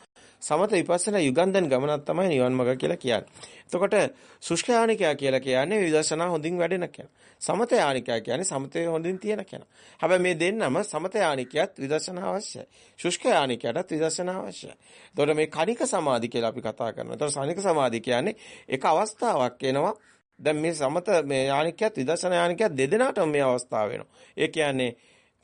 සමත විපස්සනා යුගන්ධන් ගමනක් තමයි නිවන් මඟ කියලා කියන්නේ. එතකොට සුෂ්ක යානිකයා කියලා කියන්නේ විදර්ශනා හොඳින් වැඩෙන කෙනා. සමත යානිකයා කියන්නේ සමතේ හොඳින් තියෙන කෙනා. හැබැයි මේ දෙන්නම සමත යානිකයාත් විදර්ශනා අවශ්‍යයි. සුෂ්ක යානිකයාටත් විදර්ශනා අවශ්‍යයි. එතකොට මේ කණික සමාධි කියලා අපි කතා කරනවා. එතකොට සානික සමාධි කියන්නේ එක අවස්ථාවක් එනවා දැන් මේ සමත මේ යානිකයත් විදර්ශනා යානිකයත් දෙදෙනාටම මේ අවස්ථාව වෙනවා. ඒ කියන්නේ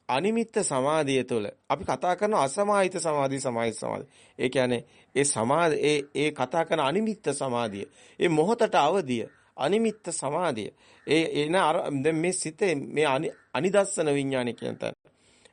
අනිමිත්ත සමාධිය තුළ අපි කතා කරන අසමාහිත සමාධි සමාහිත සමාධි. ඒ කියන්නේ ඒ සමාධි ඒ ඒ කතා කරන අනිමිත්ත සමාධිය. ඒ මොහතට අවදිය අනිමිත්ත සමාධිය. ඒ එන දැන් මේ සිතේ මේ අනිදස්සන විඥානය කියන තැන.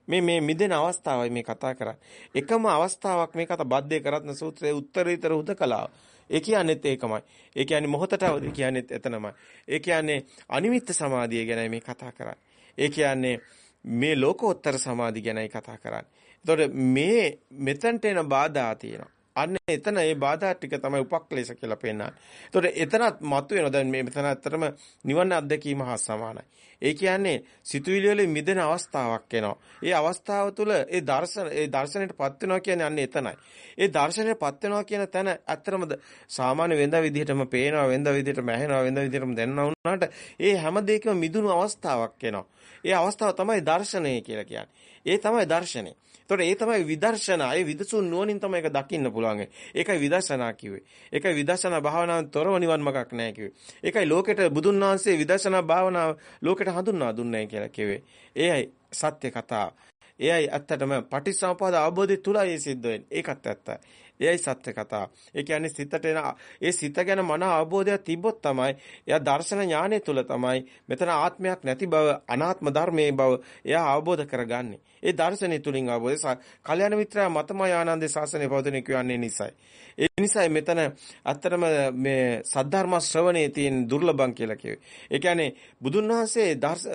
මේ මේ මිදෙන අවස්ථාවයි මේ කතා කරන්නේ. එකම අවස්ථාවක් මේ කතා බද්දේ කරත්න සූත්‍රයේ උත්තරීතර උදකලාව. ඒ කියන්නේත් ඒකමයි. ඒ කියන්නේ මොහතට අවදි කියන්නේත් එතනමයි. ඒ කියන්නේ අනිමිත්ත සමාධිය ගැනයි මේ කතා කරන්නේ. ඒ කියන්නේ මේ ලෝකෝත්තර සමාධි ගැනයි කතා කරන්නේ. එතකොට මේ මෙතනට එන බාධා තියෙනවා. අන්න එතන ඒ බාධා ටික තමයි උපක්ලේශ කියලා පෙන්නන්නේ. එතකොට එතනත් මතුවෙනවා. දැන් මේ මෙතන ඇත්තටම නිවන අත්දැකීම හා සමානයි. ඒ කියන්නේ සිතුවිලි වලින් මිදෙන අවස්ථාවක් එනවා. ඒ අවස්ථාව තුළ ඒ දර්ශන ඒ දර්ශනයටපත් වෙනවා කියන්නේ අන්න එතනයි. ඒ දර්ශනයටපත් වෙනවා කියන තැන ඇත්තටම සාමාන්‍ය වෙනද විදිහටම පේනවා වෙනද විදිහටම ඇහෙනවා වෙනද විදිහටම දැනනවා වුණාට ඒ හැම දෙයකම මිදුණු අවස්ථාවක් එනවා. ඒ අවස්ථාව තමයි දර්ශනය කියලා කියන්නේ. ඒ තමයි දර්ශනය. එතකොට ඒ තමයි විදර්ශනා. ඒ විදසුන් නුවණින් තමයි ඒක දකින්න පුළුවන්. ඒකයි විදර්ශනා කිව්වේ. ඒකයි විදර්ශනා භාවනාවෙන් තොරව නිවන් මාර්ගක් නැහැ කිව්වේ. ඒකයි ලෝකෙට බුදුන් වහන්සේ විදර්ශනා භාවනාව ලෝකෙට හඳුන්වා දුන්නේ කියලා කිව්වේ. ඒයි සත්‍ය කතාව. එයයි ඇත්තටම පටිච්චසමුප්පාද අවබෝධය තුලයි සිද්ධ වෙන්නේ. ඒකත් ඇත්තයි. එයයි සත්‍ය කතාව. ඒ කියන්නේ සිතට එන ඒ සිත ගැන මන අවබෝධයක් තිබ්බොත් තමයි එයා දර්ශන ඥානය තුල තමයි මෙතන ආත්මයක් නැති බව අනාත්ම ධර්මයේ බව එයා අවබෝධ කරගන්නේ. ඒ දර්ශනය තුලින් අවබෝධය කල්‍යාණ මිත්‍රා මතමය ආනන්ද ශාසනය පවතින කියන්නේ නිසයි. ඒ නිසයි මෙතන අත්‍තරම මේ සද්ධර්ම ශ්‍රවණයේ තියෙන දුර්ලභම් කියලා කියවේ. ඒ කියන්නේ බුදුන් වහන්සේ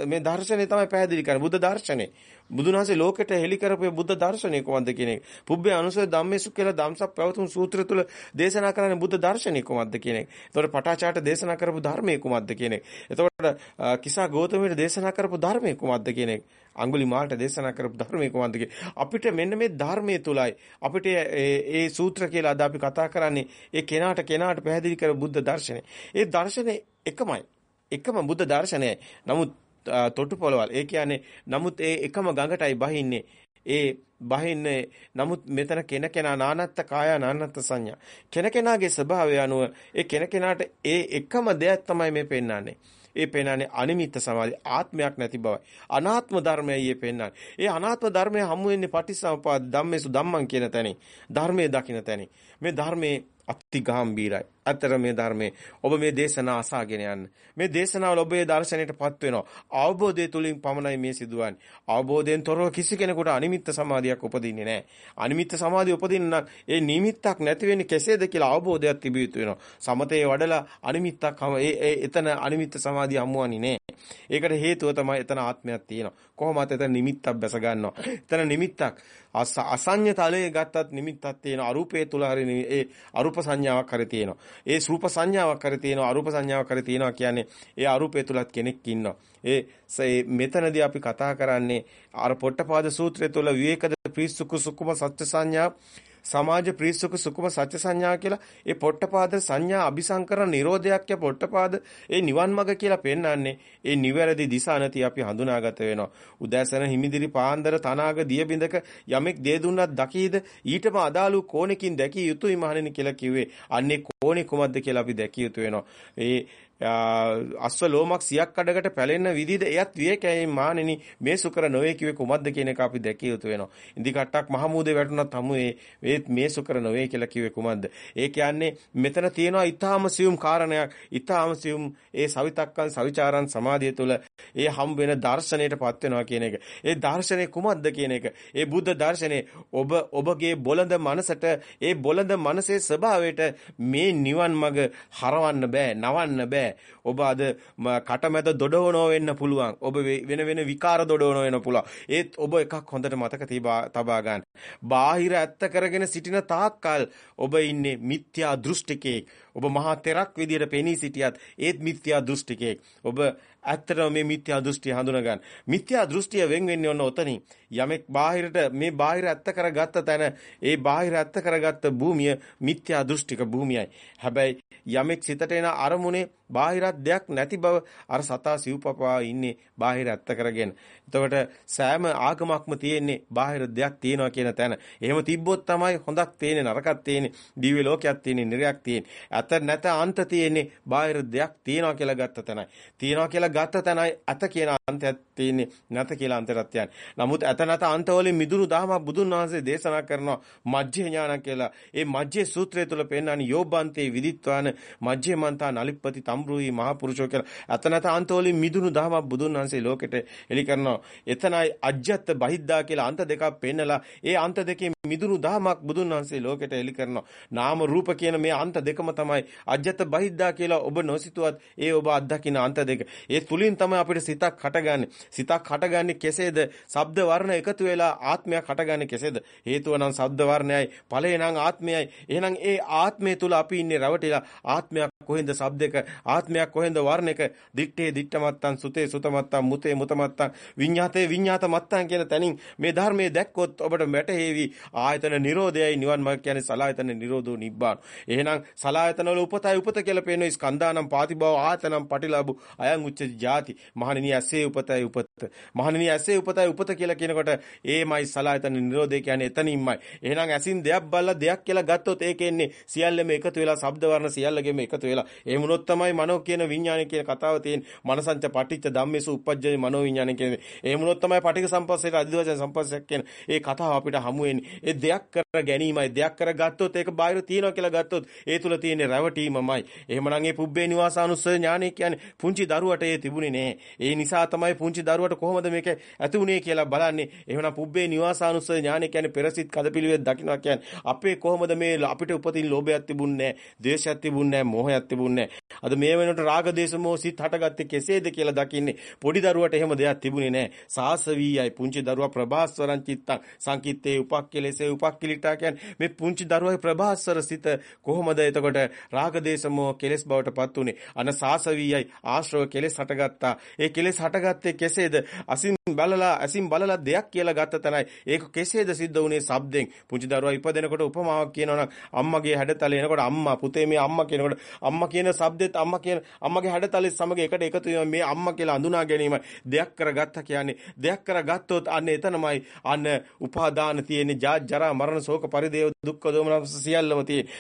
මේ දර්ශනය තමයි පැහැදිලි කරන්නේ. බුද්ධ දර්ශනේ. බුදුන් වහන්සේ ලෝකෙට හෙළි කරපු බුද්ධ දර්ශනය කොහොමද කියන එක. පුබ්බේ අනුසය ධම්මේසු කියලා ධම්සප්ප පැවතුම් සූත්‍ර තුල දේශනා කරන්නේ බුද්ධ දර්ශනය කුමක්ද කියන එක. එතකොට පටාචාට දේශනා කරපු ධර්මයේ කුමක්ද කියන එක. එතකොට කිසා ගෞතමයට දේශනා කරපු ධර්මයේ කුමක්ද කියන එක. අඟුලිමාලට දේශනා කරපු ධර්මයේ කුමක්ද අපිට මෙන්න මේ ධර්මයේ තුලයි අපිට ඒ සූත්‍ර කියලා අද අපි කතා කරන්නේ ඒ කෙනාට කෙනාට පැහැදිලි කර බුද්ධ දර්ශනය. ඒ දර්ශනේ එකමයි. එකම බුද්ධ දර්ශනයයි. නමුත් තොටුපොළවල් ඒ කියන්නේ නමුත් ඒ එකම ගඟටයි බහින්නේ. ඒ බහින්නේ නමුත් මෙතන කෙනකෙනා නානත්ත කාය නානත්ත සංඥා. කෙනකෙනාගේ ස්වභාවය අනුව ඒ කෙනකෙනාට ඒ එකම දෙයක් තමයි මේ පෙන්වන්නේ. ඒ පෙන්වන්නේ අනිමිත්ත සමාධි ආත්මයක් නැති බවයි. අනාත්ම ධර්මයයි ඒ පෙන්වන්නේ. ඒ අනාත්ම ධර්මය හමු වෙන්නේ පටිසම්පාද ධම්මේසු ධම්මං කියන තැනින්. ධර්මයේ දකින්න තැනින්. මේ ධර්මයේ අති ගාම්භීරයි. අතර මේ ධර්මයේ ඔබ මේ දේශනා අසාගෙන යන්න. මේ දේශනාවල ඔබේ දර්ශනයටපත් වෙනවා. අවබෝධය තුලින් පමණයි මේ සිදුවන්නේ. අවබෝධයෙන් තොරව කිසි කෙනෙකුට අනිමිත්ත සමාධියක් උපදින්නේ නැහැ. අනිමිත්ත සමාධිය උපදින්න නම් ඒ නිමිත්තක් නැති වෙන්නේ කෙසේද කියලා අවබෝධයක් තිබිය යුතු වෙනවා. සමතේ වඩලා අනිමිත්තක් ඒ එතන අනිමිත්ත සමාධිය හමුවන්නේ නැහැ. ඒකට හේතුව තමයි එතන ආත්මයක් තියෙනවා. කොහොමද එතන නිමිත්තක් බැස ගන්නවා. එතන නිමිත්තක් අසඤ්ඤ තලයේ ගත්තත් නිමිත්තක් තියෙනවා. අරූපයේ තුල හරි ඒ අරූප සංඥාවක් හරි තියෙනවා. ඒ රූප සංඥාවක් හරි තියෙනවා. අරූප සංඥාවක් හරි තියෙනවා කියන්නේ ඒ අරූපයේ තුලත් කෙනෙක් ඉන්නවා. ඒ මෙතනදී අපි කතා කරන්නේ අර පොට්ටපාද සූත්‍රය තුල විවේකද ප්‍රීසුකු සුකුම සත්‍ය සංඥා සමාජ ප්‍රීසුක සුකුම සත්‍ය සංඥා කියලා ඒ පොට්ටපාද සංඥා අபிසංකරණ නිරෝධයක් ය පොට්ටපාද. ඒ නිවන් මඟ කියලා පෙන්වන්නේ ඒ නිවැරදි දිසා නැති අපි හඳුනාගත වෙනවා. උදෑසන හිමිදිරි පාන්දර තනාග දිය බිඳක යමෙක් දේ දුන්නත් දකීද? ඊටම අදාළු කෝණකින් දැකිය යුතුයි මහණෙනි කියලා කිව්වේ. අන්නේ කෝණේ කුමක්ද කියලා අපි දැකිය යුතු වෙනවා. ඒ අස්ව ලෝමක් සියක් කඩකට පැලෙන්න විදිහද එයත් විවේකයෙන් මානෙනි මේ සුකර නොවේ කිව්වේ කුමක්ද කියන එක අපි දැකිය යුතු වෙනවා. ඉදි කට්ටක් මහමූදේ වැටුණත් හමුවේ ඒත් මේ සුකර නොවේ කියලා කිව්වේ කුමක්ද? ඒ කියන්නේ මෙතන තියෙනවා ඊ타ම සියුම් කාරණයක්. ඊ타ම සියුම් ඒ සවිතක්කන් සවිචාරන් සමාධිය තුළ ඒ හම් වෙන දර්ශනයටපත් වෙනවා කියන එක. ඒ දර්ශනේ කුමක්ද කියන එක. ඒ බුද්ධ දර්ශනේ ඔබ ඔබගේ බොළඳ මනසට ඒ බොළඳ මනසේ ස්වභාවයට මේ නිවන් මඟ හරවන්න බෑ, නවන්න බෑ. ඔබ අද කටමැද දොඩවනෝ වෙන්න පුළුවන්. ඔබ වෙන වෙන විකාර දොඩවනෝ වෙන්න පුළුවන්. ඒත් ඔබ එකක් හොඳට මතක තබා ගන්න. බාහිර ඇත්ත කරගෙන සිටින තාක්කල් ඔබ ඉන්නේ මිත්‍යා දෘෂ්ටිකේ. ඔබ මහා තෙරක් විදියට පෙනී සිටියත් ඒත් මිත්‍යා දෘෂ්ටිකේ. ඔබ ඇත්තටම මේ මිත්‍යා දෘෂ්ටිය හඳුනා ගන්න. මිත්‍යා දෘෂ්ටිය වෙන් වෙන්නේ ඔන්න ඔතනින්. යමෙක් බාහිරට මේ බාහිර ඇත්ත කරගත්ත තැන ඒ බාහිර ඇත්ත කරගත්ත භූමිය මිත්‍යා දෘෂ්ටික භූමියයි. හැබැයි යමෙක් සිතට එන අරමුණේ බාහිරත් දෙයක් නැති බව අර සතා සිව්පපා ඉන්නේ බාහිර ඇත්ත කරගෙන. එතකොට සෑම ආගමක්ම තියෙන්නේ බාහිර දෙයක් තියෙනවා කියන තැන. එහෙම තිබ්බොත් තමයි හොඳක් තියෙන්නේ නරකක් තියෙන්නේ දිව්‍ය ලෝකයක් තියෙන්නේ නිර්යක් තියෙන්නේ. ඇත නැත අන්ත තියෙන්නේ බාහිර දෙයක් තියෙනවා කියලා ගත්ත තැනයි. තියෙනවා කියලා ගත්ත තැනයි ඇත කියන අන්තයක් තියෙන්නේ නැත කියලා අන්තරයක් යන්නේ. නමුත් ඇත නැත අන්ත වලින් මිදුණු දහම බුදුන් වහන්සේ දේශනා කරනවා මජ්ජේ ඥාන කියලා. ඒ මජ්ජේ සූත්‍රය තුල පෙන්වන්නේ යෝබන්තේ විදිත්වාන මජ්ජේ මන්තා නලිප්පති තම්රුහි මහ පුරුෂෝ කියලා. ඇත නැත අන්ත වලින් මිදුණු දහම බුදුන් වහන්සේ ලෝකෙට එලි කරනවා. එතනයි අජ්ජත් බහිද්දා කියලා අන්ත දෙකක් පෙන්නලා ඒ අන්ත දෙකේ මිදුණු දහමක් බුදුන් වහන්සේ ලෝකෙට එලි කරනවා. නාම රූප කියන මේ අන්ත දෙකම තමයි අජ්ජත් බහිද්දා කියලා ඔබ නොසිතුවත් ඒ ඔබ අත්දකින්න අන්ත දෙක. ඒ තුලින් තමයි අපිට සිතක් හටගන්නේ. සිතක් හටගන්නේ කෙසේද? ශබ්ද වර්ණ එකතු වෙලා ආත්මයක් හටගන්නේ කෙසේද? හේතුව නම් ශබ්ද වර්ණයයි, ඵලය නම් ආත්මයයි. එහෙනම් ඒ ආත්මය තුල අපි ඉන්නේ රැවටිලා ආත්මයක් කොහෙන්ද ශබ්දයක ආත්මයක් කොහෙන්ද වර්ණයක දිත්තේ දිත්තමත්තන් සුතේ සුතමත්තන් මුතේ මුතමත්තන් විඤ්ඤාතේ විඤ්ඤාත මත්තන් කියන තැනින් මේ ධර්මයේ දැක්කොත් ඔබට වැටහෙවි ආයතන නිරෝධයයි නිවන් මාර්ග කියන්නේ සලායතන නිරෝධෝ නිබ්බාන. එහෙනම් සලායතන වල උපතයි උපත කියලා පේන ස්කන්ධානම් පාතිභව ආයතනම් පටිලාභු අයං උච්චති ಜಾති. මහණෙනි ඇසේ උපතයි උපත. මහණෙනි ඇසේ උපතයි උපත කියලා කියනකොට ඒමයි සලායතන නිරෝධය කියන්නේ එතනින්මයි. එහෙනම් ඇසින් දෙයක් බලලා දෙයක් කියලා ගත්තොත් ඒකෙන්නේ සියල්ලම එකතු වෙලා ශබ්ද වර්ණ සියල්ලගෙම එකතු වෙලා. එහෙම වුණොත් තමයි මනෝ කියන විඥානය කියන කතාව තියෙන්නේ. මනසංච පටිච්ච ධම්මේසු උපජ්ජේ මනෝ විඥානය කියන්නේ. එහෙම වුණොත් තමයි පටික සම්පස්සේට අදිවචන සම්පස්සයක් කියන ඒ කතාව අපිට හමු වෙන්නේ. ඒ දෙයක් කර ගැනීමයි දෙයක් කරගත්තොත් ඒක බාහිර තියනවා කියලා ගත්තොත් ඒ තුල තියෙන රැවටීමමයි. එහෙමනම් ඒ පුබ්බේ නිවාසානුස්සය ඥානය කියන්නේ පුංචි දරුවට ඒ තිබුණේ නෑ. ඒ නිසා තමයි පුංචි දරුවට කොහොමද මේක ඇති උනේ කියලා බලන්නේ. එහෙමනම් පුබ්බේ නිවාසානුස්සය ඥානය කියන්නේ පෙරසිට කදපිලිවෙත් දකින්නවා කියන්නේ අපේ කොහොමද මේ අපිට උපතින් ලෝභයක් තිබුණේ නෑ, ද්වේෂයක් තිබුණේ නෑ, මෝහයක් තිබුණේ නෑ. අද මේ වෙනකොට රාග දේශ මොහ සිත් හටගත්තේ කෙසේද කියලා දකින්නේ. පොඩි දරුවට එහෙම දෙයක් තිබුණේ නැහැ. සාසවීයයි පුංචි දරුවා ප්‍රභාස්වරං චිත්තං සංකිට්තේ උපක්කලේසේ උපක්කලිටා කියන්නේ මේ පුංචි දරුවාගේ ප්‍රභාස්වර සිත කොහොමද එතකොට රාග දේශ මොහ කෙලස් බවට පත් උනේ. අන සාසවීයයි ආශ්‍රව කෙලස් හටගත්තා. ඒ කෙලස් හටගත්තේ කෙසේද? අසින් බලලා අසින් බලලා දෙයක් කියලා ගත්ත තැනයි. ඒක කෙසේද සිද්ධ වුනේ? ශබ්දෙන්. පුංචි දරුවා ඉපදෙනකොට උපමාවක් කියනවනම් අම්මගේ හැඩතල එනකොට අම්මා පුතේ මේ අම්මා කියනකොට අම්මා කියන શબ્දෙත් අම්මා කියන අම්මගේ හැඩතලෙත් සමග එකට එකතු වීම මේ අම්මා කියලා අඳුනා ගැනීම දෙයක් කරගත්තා කියන්නේ දෙයක් කරගත්තොත් අන්න එතනමයි අන්න උපාදාන තියෙන්නේ. ජරා මරණ ශෝක පරිදේව දුක්ඛ දෝමනස් සියල්ලම තියෙන්නේ.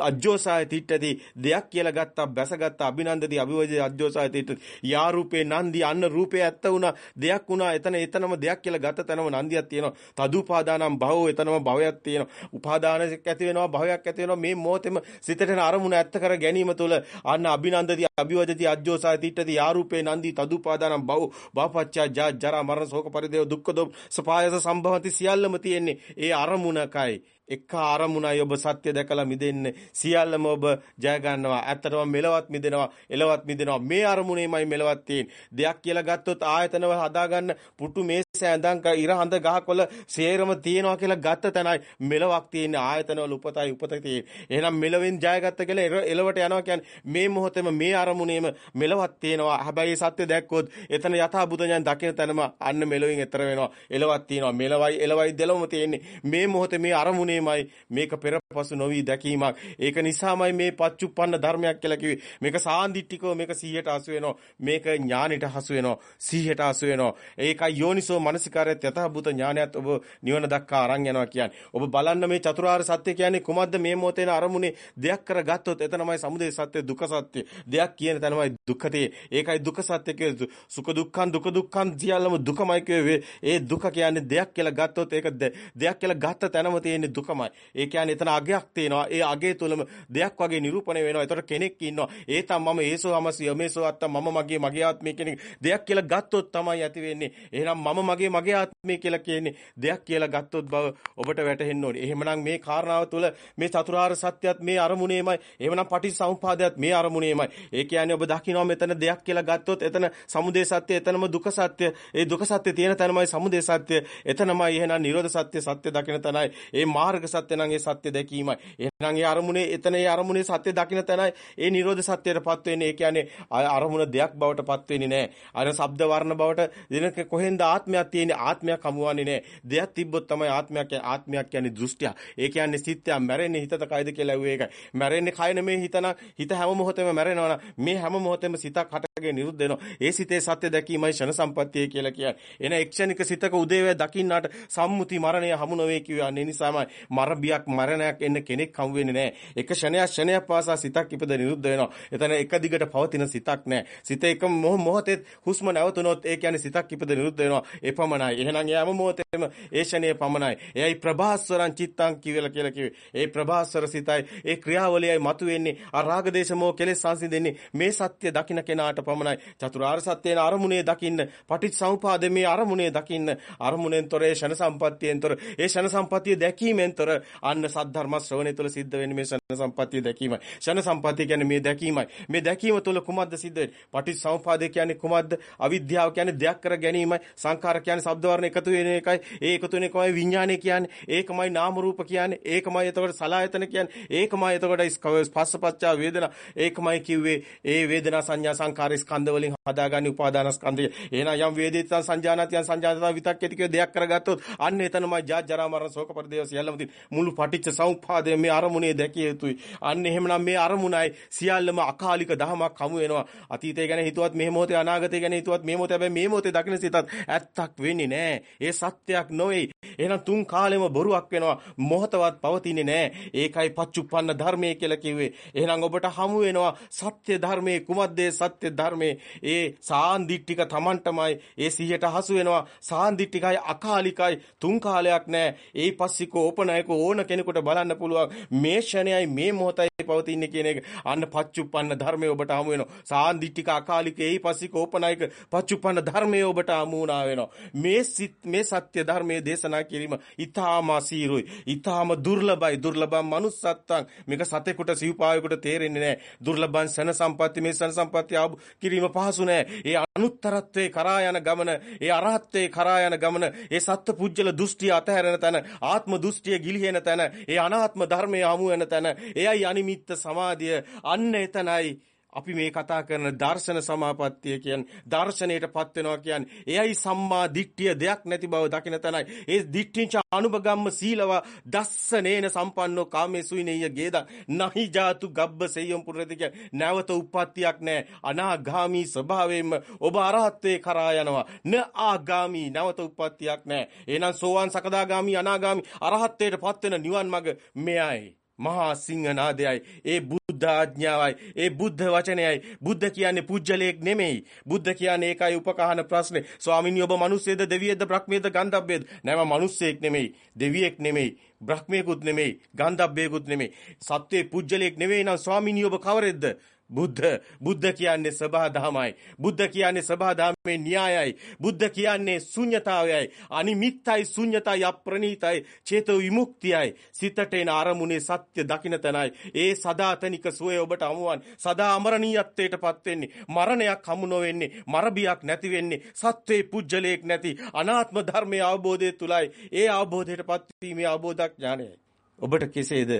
අජ්ජෝසාය තිට්ඨති දෙයක් කියලා ගත්තා බැසගත්තා අභිනන්දති අභිවජේ අජ්ජෝසාය තිට්ඨති. යා රූපේ නන්දි අන්න රූපේ ඇත්ත වුණා. දෙයක් වුණා. එතන එතනම දෙයක් කියලා ගත්ත තැනම නන්දියක් තියෙනවා. තදුපාදානම් භවෝ එතනම භවයක් තියෙනවා. උපාදානයක් ඇති වෙනවා භවයක් ඇති වෙනවා. මේ මොහොතේම සිතට අරමුණ ඇත්ත කර ගැනීම තුළ අන්න අභිනන්දති අභිවදති අජ්ජෝසාය තිට්ඨති යාරූපේ නන්දි තදුපාදානම් බව බවපච්චා ජා ජරා මරණ ශෝක පරිදේව දුක්ඛ දෝ සපායස සම්භවති සියල්ලම තියෙන්නේ ඒ අරමුණකයි. එක අරමුණයි ඔබ සත්‍ය දැකලා මිදෙන්න. සියල්ලම ඔබ ජය ගන්නවා. ඇත්තටම මෙලවත් මිදෙනවා එලවත් මිදෙනවා. මේ අරමුණේමයි මෙලවත් තියෙන්නේ. දෙයක් කියලා ගත්තොත් ආයතනව හදාගන්න පුටු මේස ඇඳන් ඉර හඳ ගහකොළ සේරම තියෙනවා කියලා ගත්ත තැනයි මෙලවක් තියෙන්නේ. ආයතනවල උපතයි උපත තියෙන්නේ. එහෙනම් මෙලවෙන් ජයගත්ත කියලා එලවට යනවා කියන්නේ මේ මොහොතේම මේ අරමුණේම මෙලවත් තියෙනවා. හැබැයි සත්‍ය දැක්කොත් එතන යථා බුදුඥාන දකින තැනම අන්න මෙලොවින් එතර වෙනවා. එලවත් තියෙනවා. මෙලවයි එලවයි දෙලොම තියෙන්නේ. මේ මොහොතේ මේ අරමුණේ අරමුණේමයි මේක පෙරපසු නොවි දැකීමක්. ඒක නිසාමයි මේ පච්චුප්පන්න ධර්මයක් කියලා කිව්වේ. මේක සාන්දිටිකව මේක 100ට හසු වෙනවා. මේක ඥානෙට හසු වෙනවා. 100ට හසු වෙනවා. ඒකයි යෝනිසෝ මනසිකාරයත් යථාභූත ඥානයත් ඔබ නිවන දක්වා අරන් යනවා කියන්නේ. ඔබ බලන්න මේ චතුරාර්ය සත්‍ය කියන්නේ කුමක්ද මේ මොහොතේන අරමුණේ දෙයක් කරගත්තොත් එතනමයි සමුදය සත්‍ය දුක සත්‍ය. දෙයක් කියන තැනමයි දුක්ඛතේ. ඒකයි දුක සත්‍ය කියන්නේ සුඛ දුක්ඛං දුක දුක්ඛං සියල්ලම දුකමයි කියවේ. ඒ දුක කියන්නේ දෙයක් කියලා ගත්තොත් ඒක දෙයක් කියලා ගත්ත තැනම තියෙන්නේ දුකමයි. ඒ කියන්නේ එතන අගයක් තියෙනවා. ඒ අගය තුළම දෙයක් වගේ නිරූපණය වෙනවා. ඒතකොට කෙනෙක් ඉන්නවා. ඒ තම මම ඒසෝ අමසිය මේසෝ අත්ත මම මගේ මගේ ආත්මය කියන දෙයක් කියලා ගත්තොත් තමයි ඇති වෙන්නේ. එහෙනම් මම මගේ මගේ ආත්මය කියලා කියන්නේ දෙයක් කියලා ගත්තොත් බව ඔබට වැටහෙන්න ඕනේ. එහෙමනම් මේ කාරණාව තුළ මේ චතුරාර්ය සත්‍යයත් මේ අරමුණේමයි. එහෙමනම් පටිච්චසමුපාදයත් මේ අරමුණේමයි. ඒ කියන්නේ ඔබ දකිනවා මෙතන දෙයක් කියලා ගත්තොත් එතන සමුදය සත්‍ය එතනම දුක සත්‍ය. ඒ දුක සත්‍ය තියෙන තැනමයි සමුදය සත්‍ය. එතනමයි එහෙනම් නිරෝධ සත්‍ය සත්‍ය දකින තැනයි. ඒ මාර්ග සත්‍ය නම් ඒ සත්‍ය දැකීමයි. එහෙනම් ඒ අරමුණේ එතන ඒ අරමුණේ සත්‍ය දකින්න තැනයි ඒ නිරෝධ සත්‍යයටපත් වෙන්නේ. ඒ කියන්නේ අරමුණ දෙයක් බවටපත් වෙන්නේ නැහැ. අර ශබ්ද වර්ණ බවට දිනක කොහෙන්ද ආත්මයක් තියෙන්නේ ආත්මයක් හමුවන්නේ නැහැ. දෙයක් තිබ්බොත් තමයි ආත්මයක් ආත්මයක් කියන්නේ දෘෂ්ටිය. ඒ කියන්නේ සිත්ය මැරෙන්නේ හිතත කයද කියලා ඇහුවේ ඒකයි. මැරෙන්නේ කය නෙමේ හිතන හිත හැම මොහොතෙම මැරෙනවා මේ හැම මොහොතෙම සිතක් හටගේ නිරුද්ධ වෙනවා. ඒ සිතේ සත්‍ය දැකීමයි ෂණ සම්පත්තිය කියලා කියන්නේ. එන එක්ෂණික සිතක උදේවැ දකින්නාට සම්මුති මරණය හමු නොවේ කියවන්නේ නිසාමයි මර බියක් මරණයක් එන්න කෙනෙක් හම් වෙන්නේ නැහැ. එක ෂණයක් ෂණයක් පාසා සිතක් ඉපද නිරුද්ධ වෙනවා. එතන එක දිගට පවතින සිතක් නැහැ. සිත එක මොහොතේ හුස්ම නැවතුනොත් ඒ කියන්නේ සිතක් ඉපද නිරුද්ධ වෙනවා. ඒ පමණයි. එහෙනම් යාම මොහොතේම ඒ ෂණයේ පමණයි. එයයි ප්‍රභාස්වරං චිත්තං කියලා කියලා කිව්වේ. ඒ ප්‍රභාස්වර සිතයි ඒ ක්‍රියාවලියයි මතුවෙන්නේ අරාග දේශමෝ කෙලෙස් සංසිඳෙන්නේ මේ සත්‍ය දකින්න කෙනාට පමණයි. චතුරාර්ය සත්‍යේන අරමුණේ දකින්න පටිච්චසමුපාදේ මේ අරමුණේ දකින්න අරමුණෙන් තොර ඒ ෂණ සම්පත්තියෙන් තොර ඒ ෂණ සම්පත්තිය දැකීමෙන් තොර අන්න සද්ධර්ම ශ්‍රවණය තුළ සිද්ධ වෙන්නේ මේ ෂණ සම්පත්තිය දැකීමයි. ෂණ සම්පත්තිය කියන්නේ මේ දැකීමයි. මේ දැකීම තුළ කුමක්ද සිද්ධ වෙන්නේ? පටිච්චසමුපාදය කියන්නේ කුමක්ද? අවිද්‍යාව කියන්නේ දෙයක් කර ගැනීමයි. සංඛාර කියන්නේ ශබ්ද වර්ණ එකතු වෙන එකයි. ඒ එකතු වෙන එකමයි විඥානය කියන්නේ. ඒකමයි නාම රූප කියන්නේ. ඒකමයි එතකොට සලායතන කියන්නේ. ඒකමයි එතකොට ස්පස්සපච්චා වේදනා. ඒකමයි කිව්වේ ඒ වේදනා සංඥා සංඛාර ස්කන්ධ වලින් හදාගන්නේ උපාදාන ස්කන්ධය. එහෙනම් යම් වේදිතං සංජානතියන් සංජානතා විතක්කේති කිය දෙයක් කරගත්තොත් අන්න එතනමයි ජාත් ජරා මරණ ශෝක පරිදේව සියල්ලම තියෙන මුළු පටිච්ච සමුප්පාදය මේ අරමුණේ දැකිය යුතුයි. අන්න එහෙමනම් මේ අරමුණයි සියල්ලම අකාලික දහමක් හමු වෙනවා. අතීතය ගැන හිතුවත් මේ මොහොතේ අනාගතය ගැන හිතුවත් මේ මොහොතේ හැබැයි මේ මොහොතේ දකින්න සිතත් ඇත්තක් වෙන්නේ නැහැ. ඒ සත්‍යයක් නොවේ. එහෙනම් තුන් කාලෙම බොරුවක් වෙනවා. මොහතවත් පවතින්නේ නැහැ. ඒකයි පච්චුප්පන්න ධර්මයේ කියලා කිව්වේ. එහෙනම් ඔබට හමු වෙනවා සත්‍ය ධර්මයේ කුමද්ද සත්‍ය ධර්මයේ ඒ සාන්දිටික Tamanටමයි ඒ සිහියට හසු වෙනවා. සාන්දිටිකයි අකාලිකයි තුන් කාලයක් නැහැ. ඒ පස්සිකෝ ඕපනයක ඕන කෙනෙකුට බලන්න පුළුවන්. මේ ෂණයයි මේ මොහොතයි පවතින්නේ කියන එක අන්න පච්චුප්පන්න ධර්මයේ ඔබට හමු වෙනවා. සාන්දිටික අකාලික ඒ පස්සිකෝ ඕපනයක පච්චුප්පන්න ධර්මයේ ඔබට හමු වුණා වෙනවා. මේ මේ සත්‍ය ධර්මයේ දේශනා කිරීම ඊටාම අසීරුයි. ඊටාම දුර්ලභයි. දුර්ලභම් manussත්තං මේක සතෙකුට සිව්පාවෙකුට තේරෙන්නේ නැහැ. දුර්ලභං සන සම්පatti මේ සන සම්පatti ආපු කිරීම පහසු නැහැ. ඒ අනුත්තරත්වයේ කරා යන ගමන, ඒ අරහත්ත්වයේ කරා යන ගමන, ඒ සත්ත්ව පුජ්‍යල දෘෂ්ටිය අතහැරෙන තැන, ආත්ම දෘෂ්ටිය ගිලිහෙන තැන, ඒ අනාත්ම ධර්මයේ හමු වෙන තැන, එයයි අනිමිත්ත සමාධිය. අන්න එතනයි අපි මේ කතා කරන දර්ශන සමාපත්තිය කියන්නේ දර්ශනයටපත් වෙනවා කියන්නේ එයයි සම්මා දිට්ඨිය දෙයක් නැති බව දකින තැනයි. ඒ දිට්ඨිංච අනුපගම්ම සීලව දස්සනේන සම්පන්නෝ කාමේසුයිනේය ගේද නහි ජාතු ගබ්බ සෙයම් පුරති කියන්නේ නැවත උප්පත්තියක් නැහැ අනාගාමි ස්වභාවයෙන්ම ඔබ අරහත්ත්වේ කරා යනවා. න ආගාමි නැවත උප්පත්තියක් නැහැ එහෙනම් සෝවාන් සකදාගාමි අනාගාමි අරහත්ත්වයටපත් වෙන නිවන් මඟ මෙයයි. මහා සිංහනාදයයි. ඒ බුද්ධ ආඥාවයි. ඒ බුද්ධ වචනයයි. බුද්ධ කියන්නේ පුජ්‍යලයක් නෙමෙයි. බුද්ධ කියන්නේ ඒකයි උපකහන ප්‍රශ්නේ. ස්වාමිනී ඔබ මිනිස්සෙද දෙවියෙක්ද බ්‍රහ්මයේද ගන්ධබ්බේද නෑම මිනිස්සෙක් නෙමෙයි. දෙවියෙක් නෙමෙයි. බ්‍රහ්මයෙකුත් නෙමෙයි. ගන්ධබ්බේකුත් නෙමෙයි. සත්වේ පුජ්‍යලයක් නෙමෙයි නම් ස්වාමිනී ඔබ කවරෙද්ද බුද්ධ බුද්ධ කියන්නේ සබහා දහමයි. බුද්ධ කියන්නේ සබහා දහමේ න්‍යායයි. බුද්ධ කියන්නේ ශුන්්‍යතාවයයි. අනිමිත්තයි ශුන්්‍යතයි අප්‍රණීතයි චේතෝ විමුක්තියයි. සිතට එන අරමුණේ සත්‍ය දකින්න තැනයි. ඒ සදාතනික සුවය ඔබට අමුවන්. සදා අමරණීයත්වයටපත් වෙන්නේ. මරණයක් හමු නොවෙන්නේ. මරබියක් නැති වෙන්නේ. සත්වේ පුජ්‍යලයක් නැති අනාත්ම ධර්මයේ අවබෝධය තුලයි. ඒ අවබෝධයටපත් වීමේ අවබෝධඥානයයි. ඔබට කෙසේද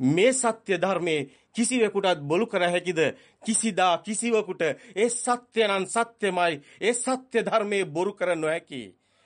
මේ සත්‍ය ධර්මයේ කිසිවෙකුටත් බොරු කර හැකිද? කිසිදා කිසිවෙකුට ඒ සත්‍ය නම් සත්‍යමයි ඒ සත්‍ය ධර්මයේ බොරු කර නොහැකි.